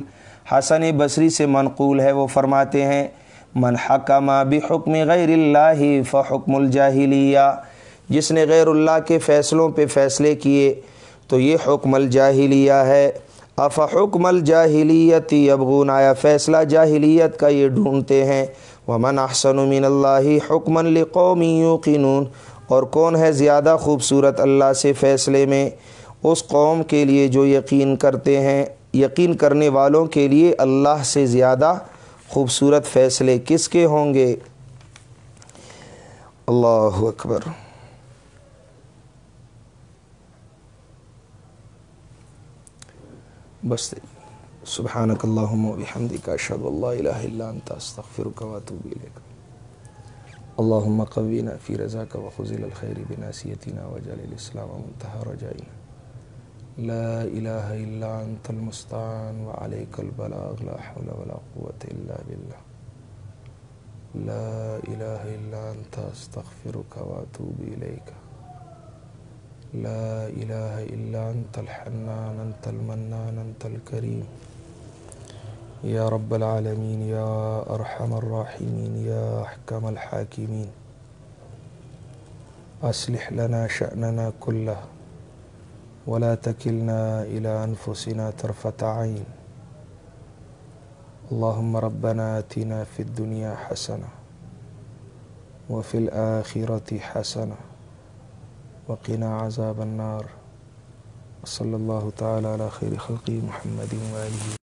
حسن بصری سے منقول ہے، وہ فرماتے ہیں، من حکم بحکم غیر اللہ فحکم الجاہلیہ جس نے غیر اللہ کے فیصلوں پہ فیصلے کیے، تو یہ حکم الجاہلیہ ہے۔ اف حکم الجاہلیت ابغون آیا فیصلہ جاہلیت کا یہ ڈھونڈتے ہیں۔ ومن احسن من اللہ حکم لقوم یوقنون۔ اور کون ہے زیادہ خوبصورت اللہ سے فیصلے میں؟ اس قوم کے لیے جو یقین کرتے ہیں۔ یقین کرنے والوں کے لیے اللہ سے زیادہ خوبصورت فیصلے کس کے ہوں گے؟ اللہ اکبر۔ بس سبحانک اللہم و بحمدک، اشہد اللہ الہ الا انت، استغفرک و اتوب الیک۔ اللہم قوینا فی رضاک و خزل الخیر بناسیتنا و وجل الاسلام منتہا رجائنا۔ لا الہ الا انت المستعان وعلیک البلاغ، لا حول ولا قوة الا باللہ۔ لا الہ الا انت، استغفرک و اتوب الیک۔ لا الہ الا انت الحنان انت المنان انت الكریم یا رب العالمین یا ارحم الراحمین یا احکم الحاکمین اصلح لنا شأننا كله. ولا تكلنا إلى أنفسنا طرفة عين. اللهم ربنا آتنا في الدنيا حسنة وفي الآخرة حسنة. وقنا عذاب النار. صلی اللہ تعالی علی خیر خلقی محمد وآلہ